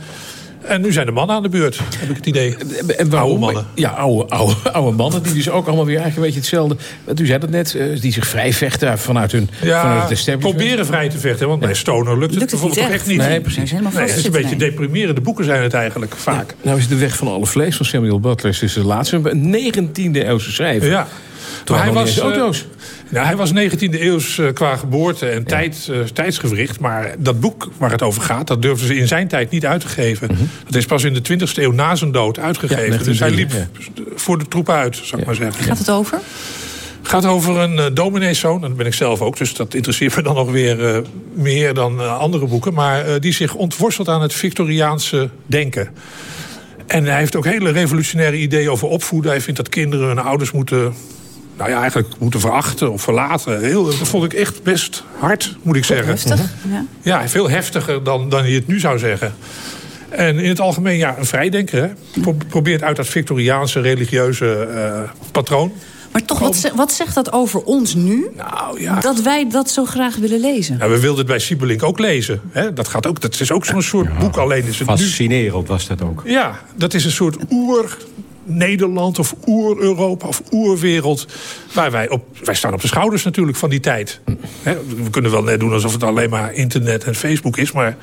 En nu zijn de mannen aan de beurt, heb ik het idee. En waarom? Oude mannen. Ja, oude, oude, oude mannen. Die dus ook allemaal weer eigenlijk een beetje hetzelfde. Want U zei dat net. eh, die zich vrij vechten vanuit hun vanuit Ja, het establishment. proberen vrij te vechten. Want bij Stoner lukt het Lukt het bijvoorbeeld echt echt. niet. Nee, precies. Nee, helemaal het is een beetje deprimerende boeken zijn het eigenlijk vaak. Nou is de weg van alle vlees van Samuel Butler is dus de laatste. Een 19e eeuwse schrijver. Ja. Toen Maar hij was, was eh, auto's. nou, hij was 19e eeuws eh, qua geboorte en tijd, eh, tijdsgewricht. Maar dat boek waar het over gaat, dat durfden ze in zijn tijd niet uit te geven. Dat is pas in de 20e eeuw na zijn dood uitgegeven. Ja, dus hij liep 1903, voor de troep uit, zou ik maar zeggen. Gaat het over? gaat over een uh, domineeszoon, dat ben ik zelf ook... dus dat interesseert me dan nog weer uh, meer dan uh, andere boeken... maar uh, die zich ontworstelt aan het Victoriaanse denken. En hij heeft ook hele revolutionaire ideeën over opvoeden. Hij vindt dat kinderen hun ouders moeten... nou ja, eigenlijk moeten verachten of verlaten. Heel, dat vond ik echt best hard, moet ik zeggen. Heftig, ja. Ja, veel heftiger dan, dan je het nu zou zeggen. En in het algemeen, ja, een vrijdenker. Hè? Pro probeert uit dat Victoriaanse religieuze uh, patroon maar toch, wat, wat, zegt dat over ons nu? Nou, ja. Dat wij dat zo graag willen lezen. Nou, we wilden het bij Siebelink ook lezen. Hè? Dat, gaat ook, dat is ook zo'n soort ja, boek. Alleen is het Fascinerend was dat ook. Ja, dat is een soort oer... Nederland of oer-Europa of oerwereld. Waar wij op. Wij staan op de schouders natuurlijk van die tijd. He, we kunnen wel net doen alsof het alleen maar internet en Facebook is, maar.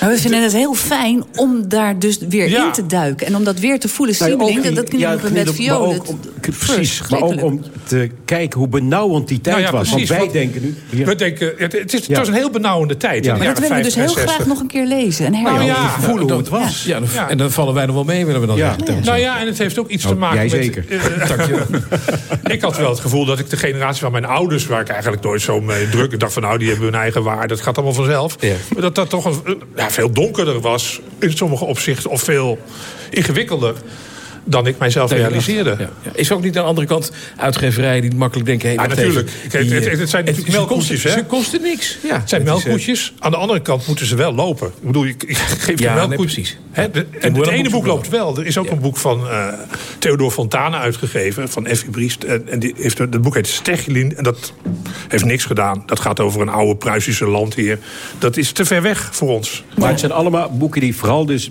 Maar we vinden het heel fijn om daar dus weer ja. in te duiken. En om dat weer te voelen. Nou, dat kunnen we met violen. Precies, maar ook om te kijken hoe benauwend die tijd nou ja, was. Want wij Want, denken nu... We denken, het, is, het was een heel benauwende tijd. Ja. Maar dat willen we dus heel graag nog een keer lezen. En nou, ja, voelen hoe het was. Ja, dan, En dan vallen wij nog wel mee, willen we dan ja. Nou ja, en het heeft ook iets te maken jij met... zeker. Uh, ik had wel het gevoel dat ik de generatie van mijn ouders... waar ik eigenlijk nooit zo mee druk... ik dacht van nou, die hebben hun eigen waarde. Dat gaat allemaal vanzelf. Maar dat dat toch een, veel donkerder was in sommige opzichten. Of veel ingewikkelder dan ik mijzelf nee, realiseerde. Ja, ja. Is ook niet aan de andere kant uitgeverijen die makkelijk denken... Hey, ja, natuurlijk. Even, die, het, het, het, zijn natuurlijk melkkoetjes. Ze kosten niks. Ja, het zijn melkkoetjes. Aan de andere kant moeten ze wel lopen. Ik bedoel, ik, ik geef je melkkoetjes. Nee, de, en het ene boek loopt wel. Er is ook ja. een boek van uh, Theodor Fontana uitgegeven. Van Effie Briest. En, en die heeft, het boek heet Stechelin. En dat heeft niks gedaan. Dat gaat over een oude Pruisische landheer. Dat is te ver weg voor ons. Maar het zijn allemaal boeken die vooral dus...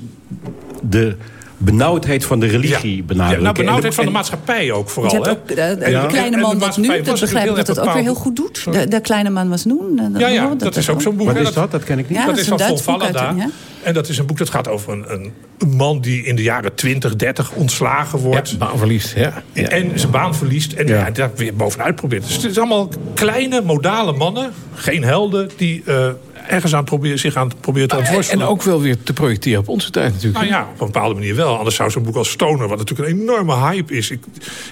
de benauwdheid van de religie ja. benadrukken. Ja, nou, benauwdheid en, van de maatschappij ook vooral. Je hebt ook de, de, de ja. kleine man was nu. Dat begrijp ik dat dat ook weer heel goed doet. De, de kleine man was nu. Ja, ja, dat, dat is ook zo'n boek. Wat is dat? Dat ken ik niet. Ja, dat, dat is van Von Vallada. En dat is een boek dat gaat over een, een, man die in de jaren 20, 30 ontslagen wordt. Ja, baan verliest. Ja. Ja. En zijn baan verliest. En ja. daar weer bovenuit probeert. Dus het is allemaal kleine, modale mannen. Geen helden die... Uh, ergens aan proberen, zich aan proberen te ontworstelen. En ook wel weer te projecteren op onze tijd natuurlijk. Nou ja, op een bepaalde manier wel. Anders zou zo'n boek als Stoner, wat natuurlijk een enorme hype is. Ik,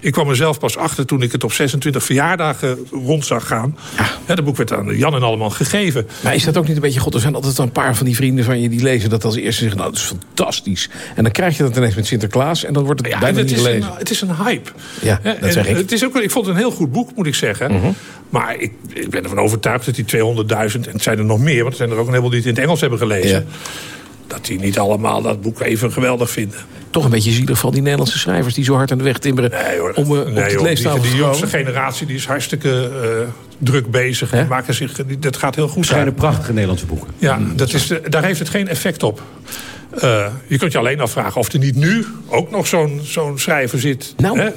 ik kwam mezelf pas achter toen ik het op 26 verjaardagen rond zag gaan. Ja. Ja, dat boek werd aan Jan en allemaal gegeven. Maar is dat ook niet een beetje god? Er zijn altijd een paar van die vrienden van je die lezen dat als eerste zeggen... nou, dat is fantastisch. En dan krijg je dat ineens met Sinterklaas en dan wordt het ja, bijna het niet gelezen. Een, het is een hype. Ja, dat en zeg ik. Het is ook, ik vond het een heel goed boek, moet ik zeggen. -huh. Maar ik, ik, ben ervan overtuigd dat die 200.000, en het zijn er nog meer... want er zijn er ook een heleboel die het in het Engels hebben gelezen... Ja. dat die niet allemaal dat boek even geweldig vinden. Toch een beetje zielig van die Nederlandse schrijvers... die zo hard aan de weg timmeren nee, hoor, om uh, op nee, het leestafel die, die jongste generatie die is hartstikke uh, druk bezig. Die maken zich, die, dat gaat heel goed. Het zijn prachtige Nederlandse boeken. Ja, dat is, daar heeft het geen effect op. Uh, je kunt je alleen afvragen of er niet nu ook nog zo'n zo'n schrijver zit. Nou, hè?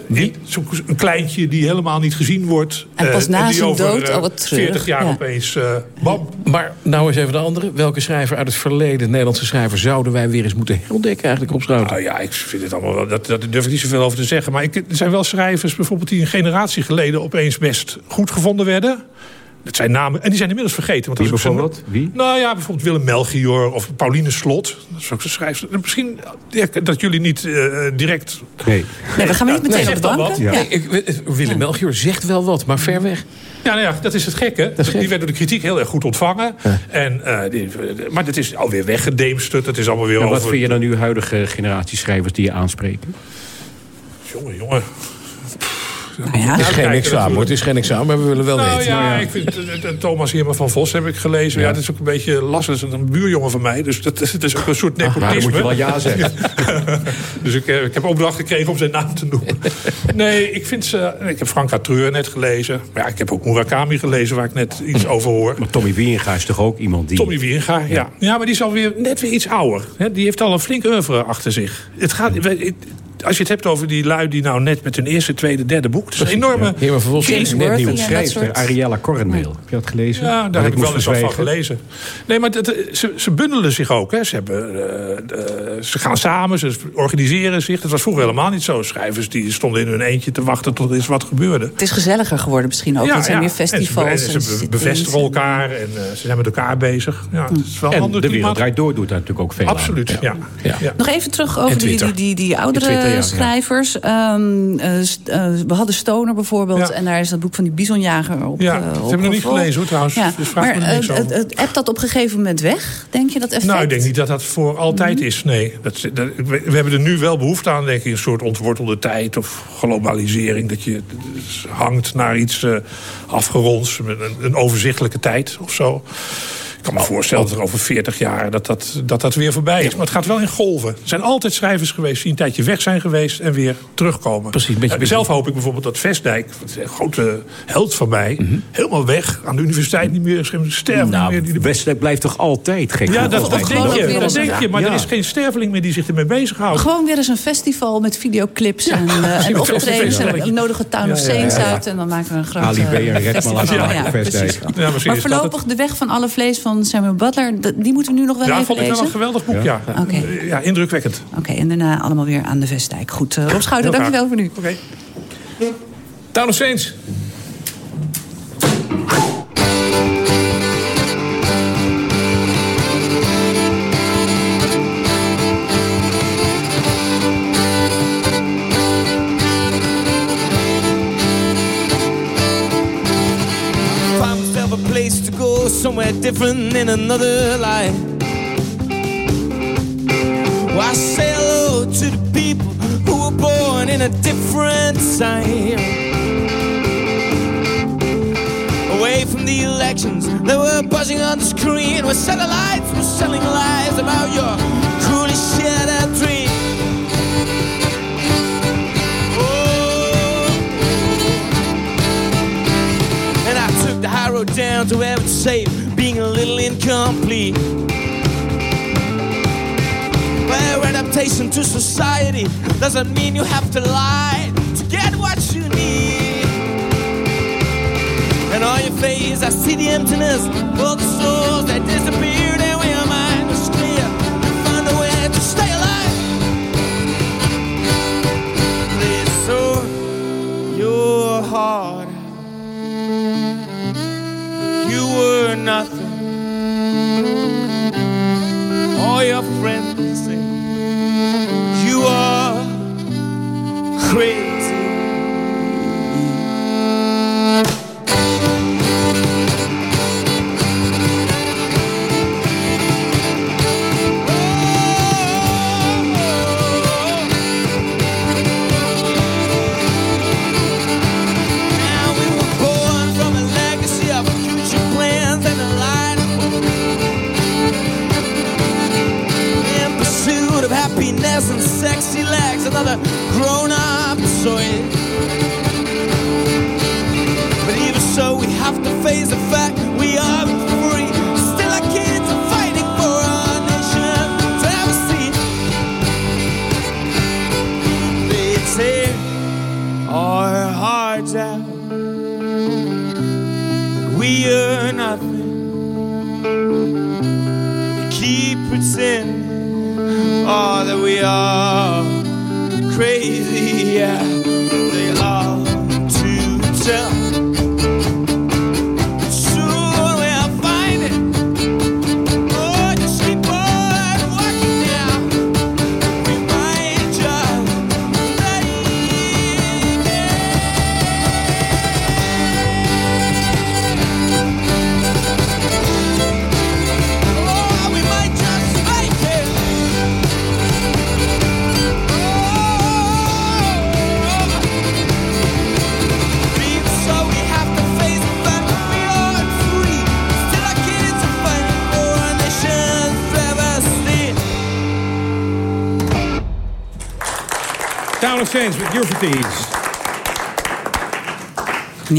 Zo'n een kleintje die helemaal niet gezien wordt. En pas uh, na zijn over, dood al wat terug. 40 jaar ja. opeens, uh, bam. Maar nou eens even de andere. Welke schrijver uit het verleden, Nederlandse schrijver... zouden wij weer eens moeten herontdekken eigenlijk op Schouten? Nou ja, ik vind het allemaal wel... Dat, dat durf ik niet zoveel over te zeggen. Maar ik, er zijn wel schrijvers bijvoorbeeld die een generatie geleden... opeens best goed gevonden werden. Dat zijn namen, en die zijn inmiddels vergeten. Want Wie bijvoorbeeld? Wie? Nou ja, bijvoorbeeld Willem Melchior of Pauline Slot. Dat is ook een schrijfster. Misschien ja, dat jullie niet eh, direct... Nee. Nee, we gaan we niet meteen Nee, op de wat. Ja. Nee, ik, Willem Melchior zegt wel wat, maar ver weg. Ja, nou ja, dat is het gekke. Die werd door de kritiek heel erg goed ontvangen. En, eh, die, maar dat is alweer weggedemsterd. Dat is allemaal weer En wat over... vind je dan nu huidige generatie schrijvers die je aanspreken? Jongen, jongen. Nou ja. Het is geen examen. Het is geen examen, maar we willen wel Nou weten. ja, ik vind Thomas Heerma van Vos heb ik gelezen. Ja. dat is ook een beetje lastig. Dat is een buurjongen van mij. Dus dat, is- het is ook een soort nou, nepotisme. dan moet je wel ja zeggen. dus ik, eh, ik heb opdracht gekregen om zijn naam te noemen. Nee, ik vind ze... Ik heb Franka Treur net gelezen. Maar ja, ik heb ook Murakami gelezen, waar ik net iets over hoor. Maar Tommy Wieringa is toch ook iemand die... Tommy Wieringa, ja. ja. maar die is alweer net weer iets ouder. Hè? Die heeft al een flink oeuvre achter zich. Het gaat, als je het hebt over die lui die nou net met hun eerste, tweede, derde boek... Het is een enorme... Ja, maar vervolgens net nieuw. dat schrijfster. Ariella Cornmeel. Heb je dat gelezen? Ja, daar heb ik wel eens wat van gelezen. Nee, maar dat, ze, ze bundelen zich ook. Hè. Ze, hebben, eh, ze gaan samen, ze organiseren zich. Dat was vroeger helemaal niet zo. Schrijvers die stonden in hun eentje te wachten tot er eens wat gebeurde. Het is gezelliger geworden misschien ook. Ja, het zijn ja. meer festivals. En ze, bevestigen en- elkaar en eh, ze zijn met elkaar bezig. Ja, het is wel een En ander de wereld klimaat. draait door doet daar natuurlijk ook veel Absoluut, aan. ja. Ja. Nog even terug over die, die, die, die oudere Ja. schrijvers. Ehm, eh, eh, we hadden Stoner bijvoorbeeld. En daar is dat boek van die bisonjager op Ja, eh, dat heb ik nog niet gelezen hoor trouwens. Ja. Dus vraag Maar me niks eh, over. het, het appt dat op een gegeven moment weg? Denk je dat effect? Nou, ik denk niet dat dat voor altijd Mhm. is. Nee. Dat, dat, we, we hebben er nu wel behoefte aan, denk ik. Een soort ontwortelde tijd of globalisering. Dat je hangt naar iets eh afgeronds. Een, een overzichtelijke tijd of zo. Ik kan me voorstellen dat er over 40 jaar dat dat, dat dat weer voorbij is. Maar het gaat wel in golven. Er zijn altijd schrijvers geweest die een tijdje weg zijn geweest... en weer terugkomen. Precies, een beetje- Eh, Zelf hoop ik bijvoorbeeld dat Vestdijk, een grote held van mij... helemaal weg, aan de universiteit niet meer, sterven niet meer. Die Nou, blijft toch altijd gek? ja, dat, denk je, dat denk je. Maar Ja. er is geen sterveling meer die zich ermee bezighoudt. Gewoon weer eens een festival met videoclips en, eh, en optredens. En we nodigen Town of Saints uit. En dan maken we een groot Ali B en Redman aan Vestdijk. Maar is voorlopig de weg van alle vlees van Samuel Butler... die moeten we nu nog wel Ja, even vond ik wel lezen. een geweldig boek, ja. Oké. Eh, Ja, indrukwekkend. Oké, en daarna allemaal weer aan de Vestdijk. Goed, eh, Rob Schouder, dankjewel voor nu. Oké. Town of different in another life. Well, I say hello to the people who were born in a different time. Away from the elections that were buzzing on the screen, where satellites were selling lies about your cruelly shattered dream. Oh. And I took the high road down to where it's safe, being a little incomplete. Where adaptation to society doesn't mean you have to lie to get what you need. And on your face, I see the emptiness of the souls that disappeared,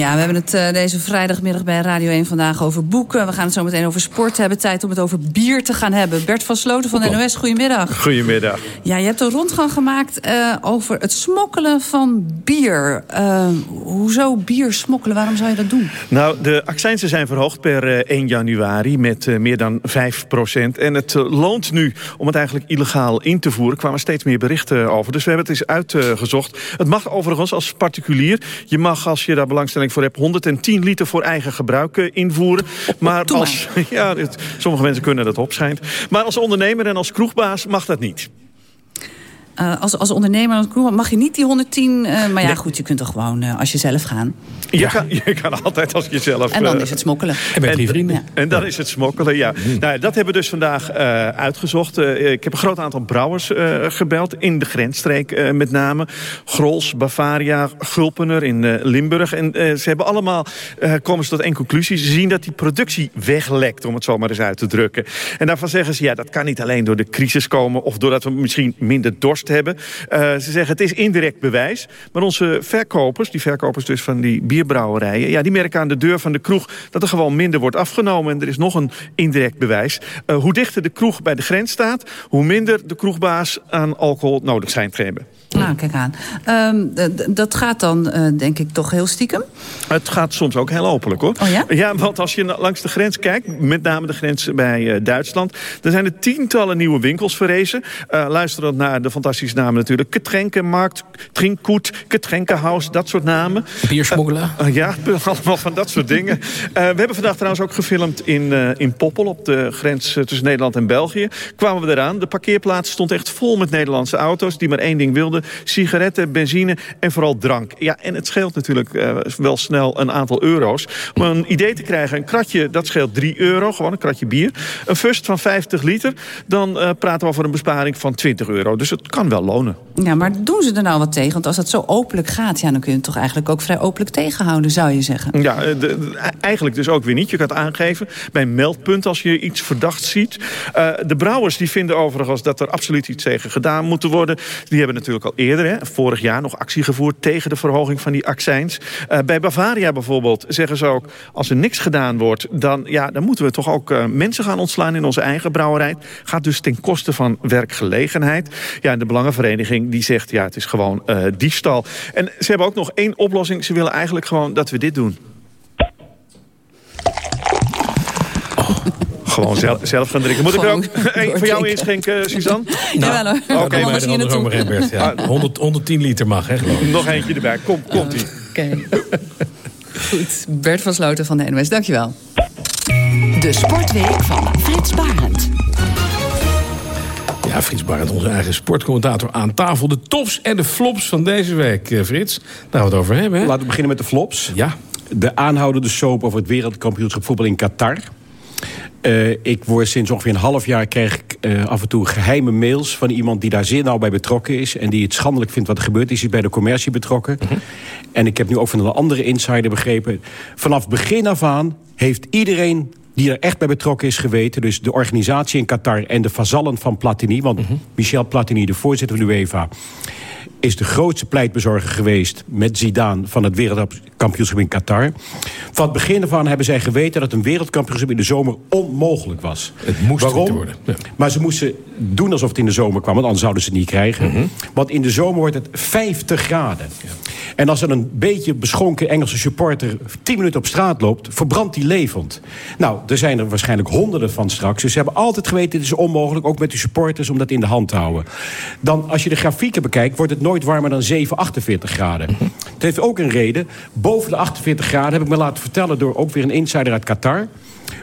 Ja, we hebben het uh, deze vrijdagmiddag bij Radio 1 vandaag over boeken. We gaan het zo meteen over sport hebben. Tijd om het over bier te gaan hebben. Bert van Sloten van de NOS, goedemiddag. Goedemiddag. Ja, je hebt een rondgang gemaakt uh, over het smokkelen van bier. Uh, hoezo bier smokkelen? Waarom zou je dat doen? Nou, de accijnsen zijn verhoogd per 1 januari met meer dan 5 procent. En het loont nu om het eigenlijk illegaal in te voeren. Er kwamen steeds meer berichten over. Dus we hebben het eens uitgezocht. Het mag overigens als particulier. Je mag als je daar belangstelling voor hebt 110 liter voor eigen gebruik invoeren. Maar als, ja, sommige mensen kunnen dat opschijnt. Maar als ondernemer en als kroegbaas mag dat niet. Uh, als, als ondernemer mag je niet die 110... Uh, maar ja, nee. goed, je kunt toch gewoon uh, als je zelf gaan. Je, ja. kan, je kan altijd als je zelf... En dan is het smokkelen. En met drie vrienden. En, ja. en dan is het smokkelen, ja. Mm. Nou, dat hebben we dus vandaag uitgezocht. ik heb een groot aantal brouwers gebeld. In de grensstreek met name. Grols, Bavaria, Gulpener in Limburg. En ze hebben allemaal... komen ze tot één conclusie. Ze zien dat die productie weglekt, om het zo maar eens uit te drukken. En daarvan zeggen ze, ja, dat kan niet alleen door de crisis komen... of doordat we misschien minder dorst Uh, ze zeggen het is indirect bewijs. Maar onze verkopers, die verkopers dus van die bierbrouwerijen... Ja, die merken aan de deur van de kroeg dat er gewoon minder wordt afgenomen. En er is nog een indirect bewijs. Uh, hoe dichter de kroeg bij de grens staat... hoe minder de kroegbaas aan alcohol nodig zijn te hebben. Nou, kijk aan. Um, dat gaat dan, uh, denk ik, toch heel stiekem? Het gaat soms ook heel openlijk, hoor. Oh ja? Ja, want als je langs de grens kijkt, met name de grens bij uh, Duitsland... dan zijn er tientallen nieuwe winkels verrezen. Uh, luister dan naar de fantastische namen natuurlijk. Ketrenkenmarkt, Trinkkoet, Ketrenkenhaus, dat soort namen. Biersmoggelen? ja, allemaal van dat soort dingen. we hebben vandaag trouwens ook gefilmd in, in Poppel... op de grens tussen Nederland en België. Kwamen we eraan. De parkeerplaats stond echt vol met Nederlandse auto's... die maar één ding wilden sigaretten, benzine en vooral drank. Ja, en het scheelt natuurlijk uh, wel snel een aantal euro's. Om een idee te krijgen, een kratje, dat scheelt 3 euro, gewoon een kratje bier. Een fust van 50 liter, dan uh, praten we over een besparing van 20 euro. Dus het kan wel lonen. Ja, maar doen ze er nou wat tegen? Want als het zo openlijk gaat, ja, dan kun je het toch eigenlijk ook vrij openlijk tegenhouden, zou je zeggen? Ja, de, de, eigenlijk dus ook weer niet. Je kan het aangeven bij een meldpunt als je iets verdacht ziet. Uh, de brouwers die vinden overigens dat er absoluut iets tegen gedaan moet worden. Die hebben natuurlijk eerder, hè, vorig jaar, nog actie gevoerd... tegen de verhoging van die accijns. Uh, bij Bavaria bijvoorbeeld zeggen ze ook... als er niks gedaan wordt, dan, ja, dan moeten we toch ook uh, mensen gaan ontslaan... in onze eigen brouwerij. Gaat dus ten koste van werkgelegenheid. Ja, en de Belangenvereniging die zegt... ja, het is gewoon uh, diefstal. En ze hebben ook nog één oplossing. Ze willen eigenlijk gewoon dat we dit doen. Gewoon zelf, zelf gaan drinken. Moet Gewoon ik er ook een voor jou inschenken, Suzanne? Nou. Oké, okay, maar dan zomaar in, Bert. Ja. 100, 110 liter mag, hè, geloof ik. Nog eentje erbij. Kom, komt ie. Oké. Goed. Bert van Sloten van de NOS, dankjewel. De Sportweek van Frits Barend. Ja, Frits Barend, onze eigen sportcommentator aan tafel. De tops en de flops van deze week, Frits. Daar gaan we het over hebben. Hè? Laten we beginnen met de flops. Ja. De aanhoudende soap over het wereldkampioenschap voetbal in Qatar. Uh, ik word sinds ongeveer een half jaar krijg ik uh, af en toe geheime mails van iemand die daar zeer nauw bij betrokken is. En die het schandelijk vindt wat er gebeurt. Die is bij de commercie betrokken. Uh -huh. En ik heb nu ook van een andere insider begrepen. Vanaf begin af aan heeft iedereen die er echt bij betrokken is geweten... dus de organisatie in Qatar en de vazallen van Platini... want -huh. Michel Platini, de voorzitter van de UEFA is de grootste pleitbezorger geweest met Zidane van het wereldkampioenschap in Qatar. Van het begin ervan hebben zij geweten dat een wereldkampioenschap in de zomer onmogelijk was. Het moest Waarom? worden. Ja. Maar ze moesten doen alsof het in de zomer kwam, want anders zouden ze het niet krijgen. Mhm. Mm -hmm. Want in de zomer wordt het 50 graden. Ja. En als er een beetje beschonken Engelse supporter 10 minuten op straat loopt, verbrandt die levend. Nou, er zijn er waarschijnlijk honderden van straks. Dus ze hebben altijd geweten, het is onmogelijk, ook met de supporters, om dat in de hand te houden. Dan, als je de grafieken bekijkt, wordt het nooit warmer dan 7, 48 graden. Het heeft ook een reden. Boven de 48 graden, heb ik me laten vertellen door ook weer een insider uit Qatar.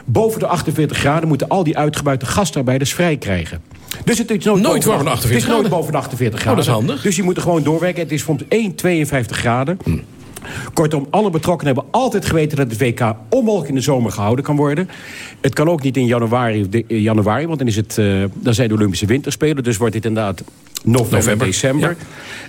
Boven de 48 graden moeten al die uitgebuite gastarbeiders vrij krijgen. Dus het is nooit, nooit boven, boven 48 Het is nooit boven de 48 graden. Oh, dat is handig. Dus je moet er gewoon doorwerken. Het is soms 1, 52 graden. Kortom, alle betrokkenen hebben altijd geweten dat het WK onmogelijk in de zomer gehouden kan worden. Het kan ook niet in januari, de, januari want dan, is het, uh, dan zijn de Olympische Winterspelen. Dus wordt dit inderdaad november, november. december.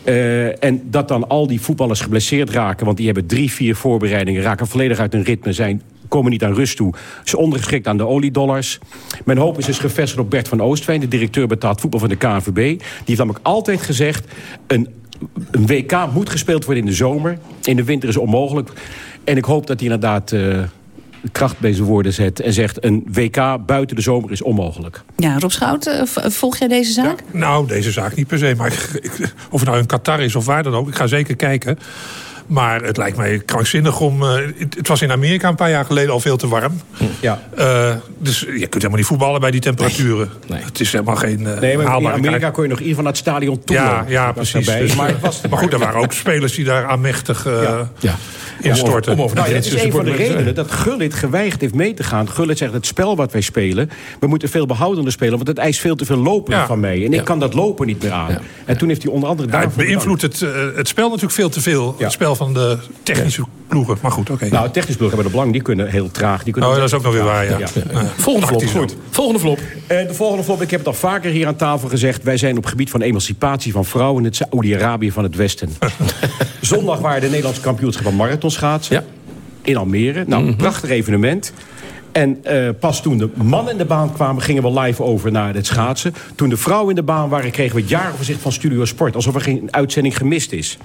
Ja. Uh, en dat dan al die voetballers geblesseerd raken... want die hebben drie, vier voorbereidingen... raken volledig uit hun ritme, zijn komen niet aan rust toe. Is ondergeschikt aan de oliedollars. Mijn hoop is dus gevestigd op Bert van Oostveen... de directeur betaald voetbal van de KNVB. Die heeft namelijk altijd gezegd... een een WK moet gespeeld worden in de zomer. In de winter is onmogelijk. En ik hoop dat hij inderdaad uh, kracht bij zijn woorden zet... en zegt een WK buiten de zomer is onmogelijk. Ja, Rob Schout, uh, volg jij deze zaak? Ja, nou, deze zaak niet per se. Maar ik, ik, of het nou in Qatar is of waar dan ook, ik ga zeker kijken... Maar het lijkt mij krankzinnig om... Uh, het, het, was in Amerika een paar jaar geleden al veel te warm. Ja. Uh, dus je kunt helemaal niet voetballen bij die temperaturen. Nee. Het is helemaal geen uh, Nee, maar in Amerika kon je nog ieder van het stadion toe. Ja, ja precies. Dus, maar, was, maar, goed, er waren ook spelers die daar aanmächtig ja. ja. instorten. Om, om over nou, dat is een van de redenen dat Gullit geweigerd heeft mee te gaan. Gullit zegt, het spel wat wij spelen... we moeten veel behoudender spelen... want het eist veel te veel lopen ja. van mij. En ik kan dat lopen niet meer aan. En toen heeft hij onder andere... het beïnvloedt het, het spel natuurlijk veel te veel. Het spel van de technische ploegen. Maar goed, oké. Okay. Nou, technische ploegen hebben de belang. Die kunnen heel traag. Die kunnen oh, dat is ook nog weer waar, ja. ja. ja. Volgende flop. Goed. Volgende flop. Uh, de volgende flop, ik heb het al vaker hier aan tafel gezegd. Wij zijn op het gebied van emancipatie van vrouwen... in het Saoedi-Arabië van het Westen. Zondag waren de Nederlandse kampioenschap van marathonschaatsen. Ja. In Almere. Nou, mm -hmm. prachtig evenement. En uh, pas toen de mannen in de baan kwamen, gingen we live over naar het schaatsen. Toen de vrouwen in de baan waren, kregen we het jaaroverzicht van Studio Sport. Alsof er geen uitzending gemist is.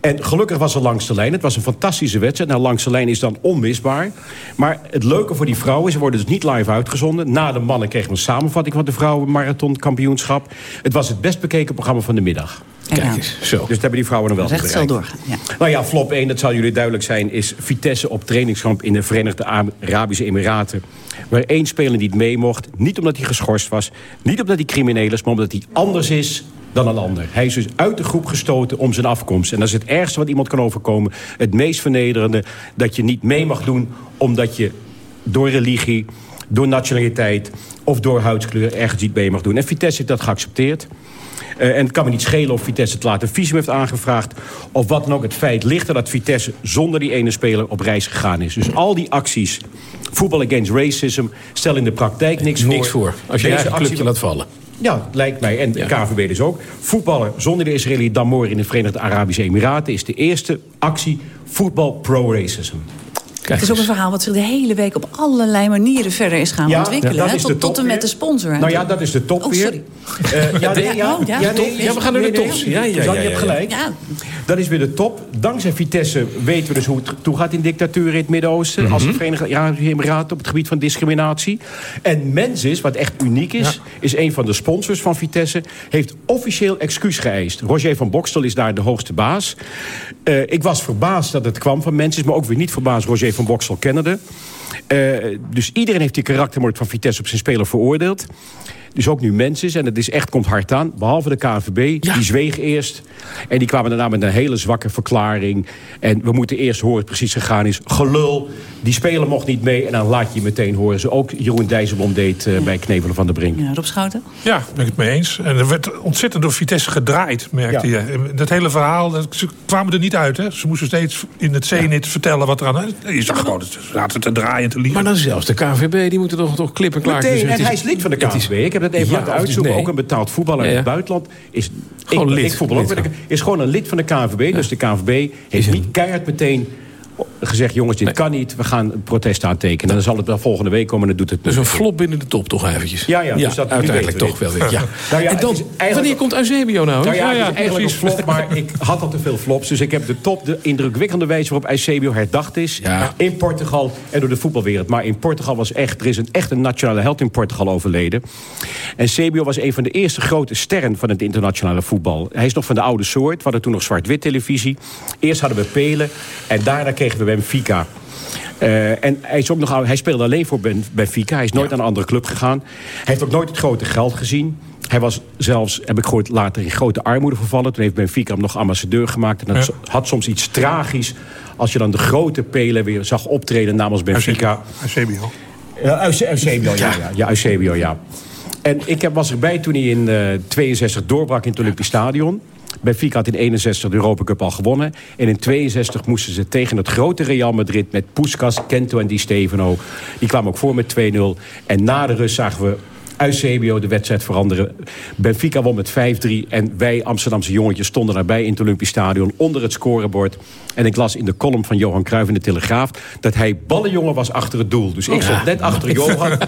En gelukkig was er langs de lijn. Het was een fantastische wedstrijd. Nou, langs de lijn is dan onmisbaar. Maar het leuke voor die vrouwen, ze worden dus niet live uitgezonden. Na de mannen kregen we een samenvatting van de vrouwenmarathonkampioenschap. Het was het best bekeken programma van de middag. Kijk eens, zo. Dus dat hebben die vrouwen nog wel Recht bereikt. doorgaan, ja. Nou ja, flop 1, dat zal jullie duidelijk zijn... is Vitesse op trainingskamp in de Verenigde Arabische Emiraten. Waar één speler niet mee mocht. Niet omdat hij geschorst was. Niet omdat hij crimineel is, maar omdat hij anders is dan een ander. Hij is dus uit de groep gestoten om zijn afkomst. En dat is het ergste wat iemand kan overkomen. Het meest vernederende. Dat je niet mee mag doen omdat je door religie, door nationaliteit... of door huidskleur ergens niet mee mag doen. En Vitesse heeft dat geaccepteerd. Uh, en het kan me niet schelen of Vitesse het later visum heeft aangevraagd. Of wat dan ook het feit ligt dat Vitesse zonder die ene speler op reis gegaan is. Dus al die acties, voetbal against racism, stel in de praktijk niks, niks voor. Als je Deze actie laat vallen. Ja, lijkt mij. En de ja. KVB dus ook. Voetballen zonder de Israëli Damor in de Verenigde Arabische Emiraten... is de eerste actie voetbal pro-racism. Het is ook een verhaal wat zich de hele week op allerlei manieren verder is gaan ja, ontwikkelen. Is tot, de top tot en met de sponsor. Hè? Nou ja, dat is de top oh, weer. Uh, ja, nee, ja, oh, ja, ja, nee, ja, we gaan naar de tops. Ja, ja, ja, je hebt gelijk. Dat is weer de top. Dankzij Vitesse weten we dus hoe het toe gaat in dictaturen in het Midden-Oosten. Mm -hmm. Als de Verenigde Arabische Emiraten op het gebied van discriminatie. En Mensis, wat echt uniek is, is een van de sponsors van Vitesse... heeft officieel excuus geëist. Roger van Bokstel is daar de hoogste baas. Uh, ik was verbaasd dat het kwam van Mensis, maar ook weer niet verbaasd. Roger van Bokstel kennende. Uh, dus iedereen heeft die karaktermoord van Vitesse op zijn speler veroordeeld. Dus ook nu mensen. En het is echt, komt hard aan. Behalve de KNVB. Ja. Die zweeg eerst. En die kwamen daarna met een hele zwakke verklaring. En we moeten eerst horen wat precies gegaan is. Gelul. Die speler mocht niet mee. En dan laat je meteen horen. Zo ook Jeroen Dijsselbloem deed uh, bij Knevelen van de Brink. Ja, Rob Schouten? Ja, ben ik het mee eens. En er werd ontzettend door Vitesse gedraaid, merkte ja. je. Dat hele verhaal, ze kwamen er niet uit. Hè? Ze moesten steeds in het zenit ja. vertellen wat er aan... Je zag gewoon, het zaten te draaien en te liegen. Maar dan zelfs de KNVB, die moeten toch, toch klippen klaar. Meteen, en hij is lid van de KNVB. Ik heb dat even ja, laten uitzoeken. Nee. Ook een betaald voetballer ja, ja. in het buitenland. Is, gewoon ik, lid. Ik voetbal ook, is gewoon een lid van de KNVB. Dus de KNVB heeft niet keihard meteen gezegd... jongens, dit nee. kan niet, we gaan een protest aantekenen. En dan zal het wel volgende week komen en dan doet het... Dus een flop binnen de top toch eventjes? Ja, ja, dus dat uiteindelijk toch wel weer. Ja. nou ja, en dan, wanneer komt Eusebio nou? nou ja, ja, eigenlijk een flop, maar ik had al te veel flops. Dus ik heb de top, de indrukwekkende wijze waarop Eusebio herdacht is... In Portugal en door de voetbalwereld. Maar in Portugal was echt... er is een, echt een nationale held in Portugal overleden. En Eusebio was een van de eerste grote sterren van het internationale voetbal. Hij is nog van de oude soort. We hadden toen nog zwart-wit televisie. Eerst hadden we Pelen en daarna kregen we Benfica. Uh, en hij, is ook nog, hij speelde alleen voor Benfica. Hij is nooit ja. naar een andere club gegaan. Hij heeft ook nooit het grote geld gezien. Hij was zelfs, heb ik gehoord, later in grote armoede vervallen. Toen heeft Benfica hem nog ambassadeur gemaakt. En dat ja. had soms iets tragisch... als je dan de grote Pelen weer zag optreden namens Benfica. Eusebio. Ja, Eusebio, ja. ja, ja Eusebio, ja. En ik heb, was erbij toen hij in uh, 62 doorbrak in het Olympisch Stadion. Benfica had in 61 de Europa Cup al gewonnen. En in 62 moesten ze tegen het grote Real Madrid... met Puskas, Kento en Di Stefano. Die kwamen ook voor met 2-0. En na de rust zagen we Eusebio de wedstrijd veranderen. Benfica won met 5-3. En wij Amsterdamse jongetjes stonden daarbij in het Olympisch Stadion... onder het scorebord. En ik las in de column van Johan Cruijff in de Telegraaf... dat hij ballenjongen was achter het doel. Dus ik stond net achter Johan.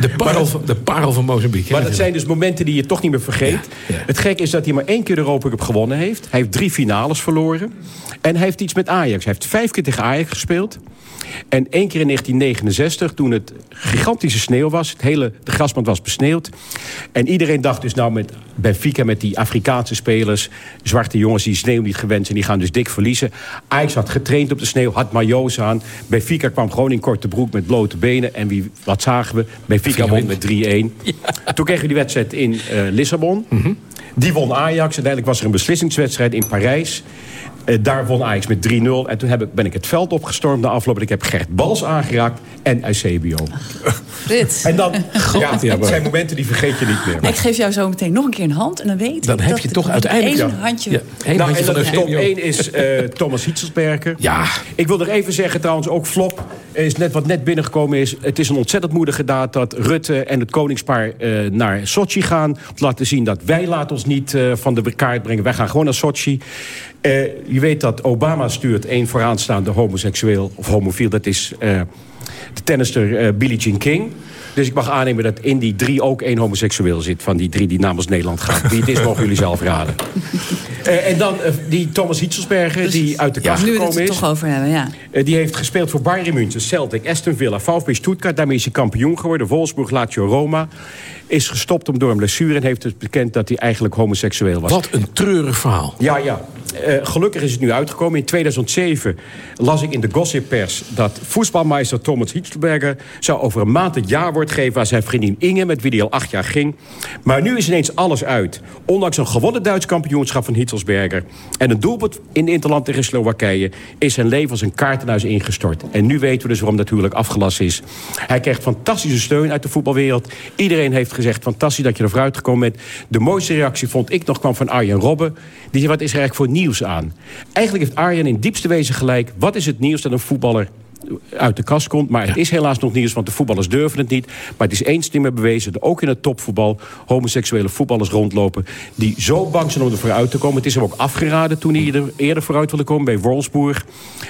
De parel, van, de parel van Mozambique. Maar dat zijn dus momenten die je toch niet meer vergeet. Het gek is dat hij maar één keer de Europa Cup gewonnen heeft. Hij heeft drie finales verloren. En hij heeft iets met Ajax. Hij heeft vijf keer tegen Ajax gespeeld. En één keer in 1969, toen het gigantische sneeuw was. Het hele, de grasband was besneeuwd. En iedereen dacht dus nou met Benfica, met die Afrikaanse spelers... zwarte jongens die sneeuw niet gewend zijn, die gaan dus dik verliezen. Ajax had getraind op de sneeuw, had majo's aan. Benfica kwam gewoon in korte broek met blote benen. En wie, wat zagen we? Benfica won met 3-1. Toen kregen we die wedstrijd in uh, Lissabon. Die won Ajax. Uiteindelijk was er een beslissingswedstrijd in Parijs. Uh, daar won Ajax met 3-0. En toen heb ik, ben ik het veld opgestormd na afloop. En ik heb Gert Bals aangeraakt en Eusebio. Dit. En dan, ja, het zijn momenten die vergeet je niet meer. Ik geef jou zo meteen nog een keer een hand. En dan weet Dan ik heb dat je toch uiteindelijk- één Ja. handje... Ja. Eén nou, handje en van dat is top Eusebio. 1 is eh, Thomas Hitzelsberger. Ja. Ik wil er even zeggen trouwens, ook Flop is net wat net binnengekomen is. Het is een ontzettend moedige daad dat Rutte en het koningspaar eh, naar Sochi gaan. Om te laten zien dat wij laten ons niet eh, van de kaart brengen. Wij gaan gewoon naar Sochi. Eh, je weet dat Obama stuurt één vooraanstaande homoseksueel of homofiel. Dat is eh, de tennister eh, Billie Jean King. Dus ik mag aannemen dat in die drie ook één homoseksueel zit... van die drie die namens Nederland gaan. Wie het is, mogen jullie zelf raden. Eh, en dan eh, die Thomas Hitzelsberger, die uit de kast nu we het gekomen er is. toch over hebben, ja. Eh, die heeft gespeeld voor Bayern München, Celtic, Aston Villa, VfB Stuttgart. Daarmee is hij kampioen geworden. Wolfsburg, Lazio, Roma. Is gestopt om door een blessure en heeft dus bekend dat hij eigenlijk homoseksueel was. Wat een treurig verhaal. Ja, ja. Eh, gelukkig is het nu uitgekomen. In 2007 las ik in de gossippers dat voetbalmeister Thomas Hitzelsberger... zou over een maand het jaarwoord geven aan zijn vriendin Inge... met wie hij al acht jaar ging. Maar nu is ineens alles uit. Ondanks een gewonnen Duits kampioenschap van Hitzelsberger... en een doelpunt in de Interland tegen Slowakije... is zijn leven als een kaartenhuis ingestort. En nu weten we dus waarom dat huwelijk afgelast is. Hij krijgt fantastische steun uit de voetbalwereld. Iedereen heeft gezegd, fantastisch dat je er vooruit gekomen bent. De mooiste reactie vond ik nog kwam van Arjen Robben. Die zei, wat is er eigenlijk voor nieuws aan? Eigenlijk heeft Arjen in diepste wezen gelijk. Wat is het nieuws dat een voetballer uit de kast komt. Maar het is helaas nog nieuws, want de voetballers durven het niet. Maar het is eens niet meer bewezen dat ook in het topvoetbal... homoseksuele voetballers rondlopen die zo bang zijn om er vooruit te komen. Het is hem ook afgeraden toen hij er eerder vooruit wilde komen bij Wolfsburg.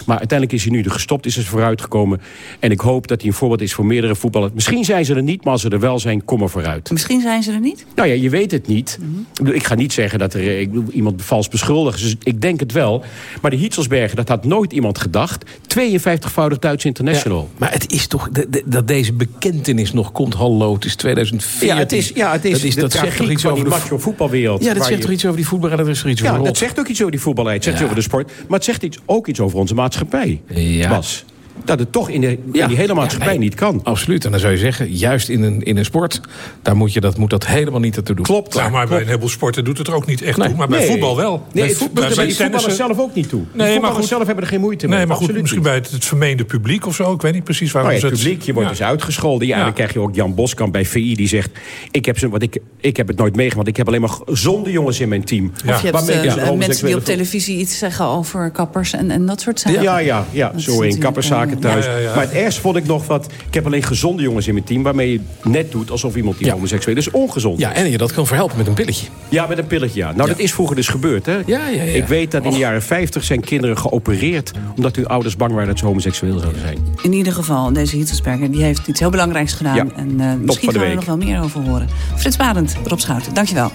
Maar uiteindelijk is hij nu er gestopt, is er vooruit gekomen. En ik hoop dat hij een voorbeeld is voor meerdere voetballers. Misschien zijn ze er niet, maar als ze er wel zijn, kom er vooruit. Misschien zijn ze er niet. Nou ja, je weet het niet. Ik bedoel, Ik ga niet zeggen dat er eh, ik iemand vals beschuldigd is. Dus ik denk het wel. Maar de Hitzelsberger, dat had nooit iemand gedacht. 52-voudig Duits international. Maar het is toch de- de- dat deze bekentenis nog komt. Hallo, het is 2014. Ja, het is, ja, het is, dat, is, de dat zegt toch iets over die de macho voetbalwereld. Ja, dat zegt je- toch iets over die voetbal dat is er iets Ja, over dat zegt ook iets over die voetbalheid. Het zegt iets Ja. over de sport. Maar het zegt iets, ook iets over onze maatschappij. Bas. Dat het toch in, de, in die hele maatschappij Ja, nee, niet kan. Absoluut. En dan zou je zeggen, juist in een, in een sport... daar moet, je dat, moet dat helemaal niet naartoe doen. Klopt. Nou, maar bij een heleboel sporten doet het er ook niet echt toe. Maar bij Nee. voetbal wel. Nee, Bij voetbal, bij voetballers tennissen- zelf ook niet toe. Nee, maar voetballers goed. zelf hebben er geen moeite mee. Nee, maar goed, Absoluut misschien niet. bij het, het vermeende publiek of zo. Ik weet niet precies waarom Nou ja, ze het publiek, je wordt ja. dus uitgescholden. Ja, Ja. dan krijg je ook Jan Boskamp bij VI die zegt... ik heb, ze, wat ik, ik heb het nooit meegemaakt, ik heb alleen maar gezonde jongens in mijn team. Of je hebt eh, dus mensen die op televisie iets zeggen over kappers en, en dat soort zaken. Ja, ja, ja, zo in kapperszaken thuis. Ja, ja, ja. Maar het ergste vond ik nog wat... Ik heb alleen gezonde jongens in mijn team... waarmee je net doet alsof iemand die homoseksueel is ongezond Ja, en je dat kan verhelpen met een pilletje. Ja, met een pilletje, ja. Nou, dat is vroeger dus gebeurd, hè? Ja, ja, ja. Ik weet dat in de jaren 50 zijn kinderen geopereerd... omdat hun ouders bang waren dat ze homoseksueel zouden zijn. In ieder geval, deze Hittelsberger die heeft iets heel belangrijks gedaan. Ja, en eh, misschien gaan we er nog wel meer over horen. Frits Barend, Rob Schouten, dankjewel.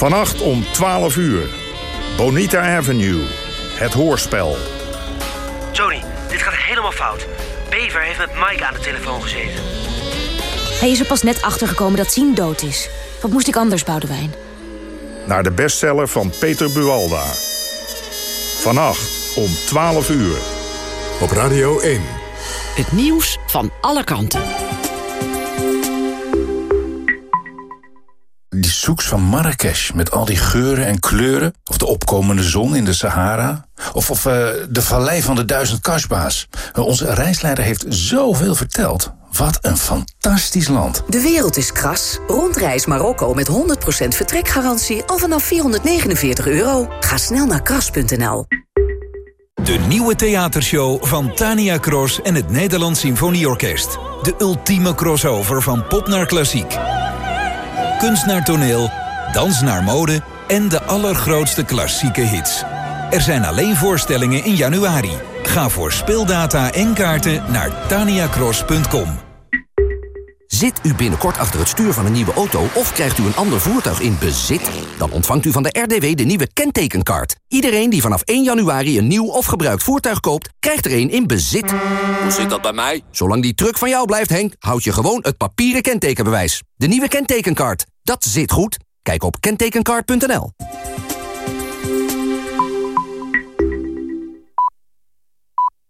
Vannacht om 12 uur. Bonita Avenue. Het hoorspel. Johnny, dit gaat helemaal fout. Bever heeft met Mike aan de telefoon gezeten. Hij is er pas net achtergekomen dat Sien dood is. Wat moest ik anders, Boudewijn? Naar de bestseller van Peter Bualda. Vannacht om 12 uur. Op Radio 1. Het nieuws van alle kanten. Zoeks van Marrakesh met al die geuren en kleuren. Of de opkomende zon in de Sahara. Of, of eh, de vallei van de duizend kasba's. Eh, Onze reisleider heeft zoveel verteld. Wat een fantastisch land. De wereld is kras. Rondreis Marokko met 100% vertrekgarantie al vanaf 449 euro. Ga snel naar kras.nl. De nieuwe theatershow van Tania Cross en het Nederlands Symfonieorkest. De ultieme crossover van pop naar klassiek. Kunst naar toneel, dans naar mode en de allergrootste klassieke hits. Er zijn alleen voorstellingen in januari. Ga voor speeldata en kaarten naar taniacross.com. Zit u binnenkort achter het stuur van een nieuwe auto of krijgt u een ander voertuig in bezit? Dan ontvangt u van de RDW de nieuwe kentekenkaart. Iedereen die vanaf 1 januari een nieuw of gebruikt voertuig koopt, krijgt er een in bezit. Hoe zit dat bij mij? Zolang die truck van jou blijft, Henk, houd je gewoon het papieren kentekenbewijs. De nieuwe kentekenkaart. Dat zit goed. Kijk op kentekenkaart.nl.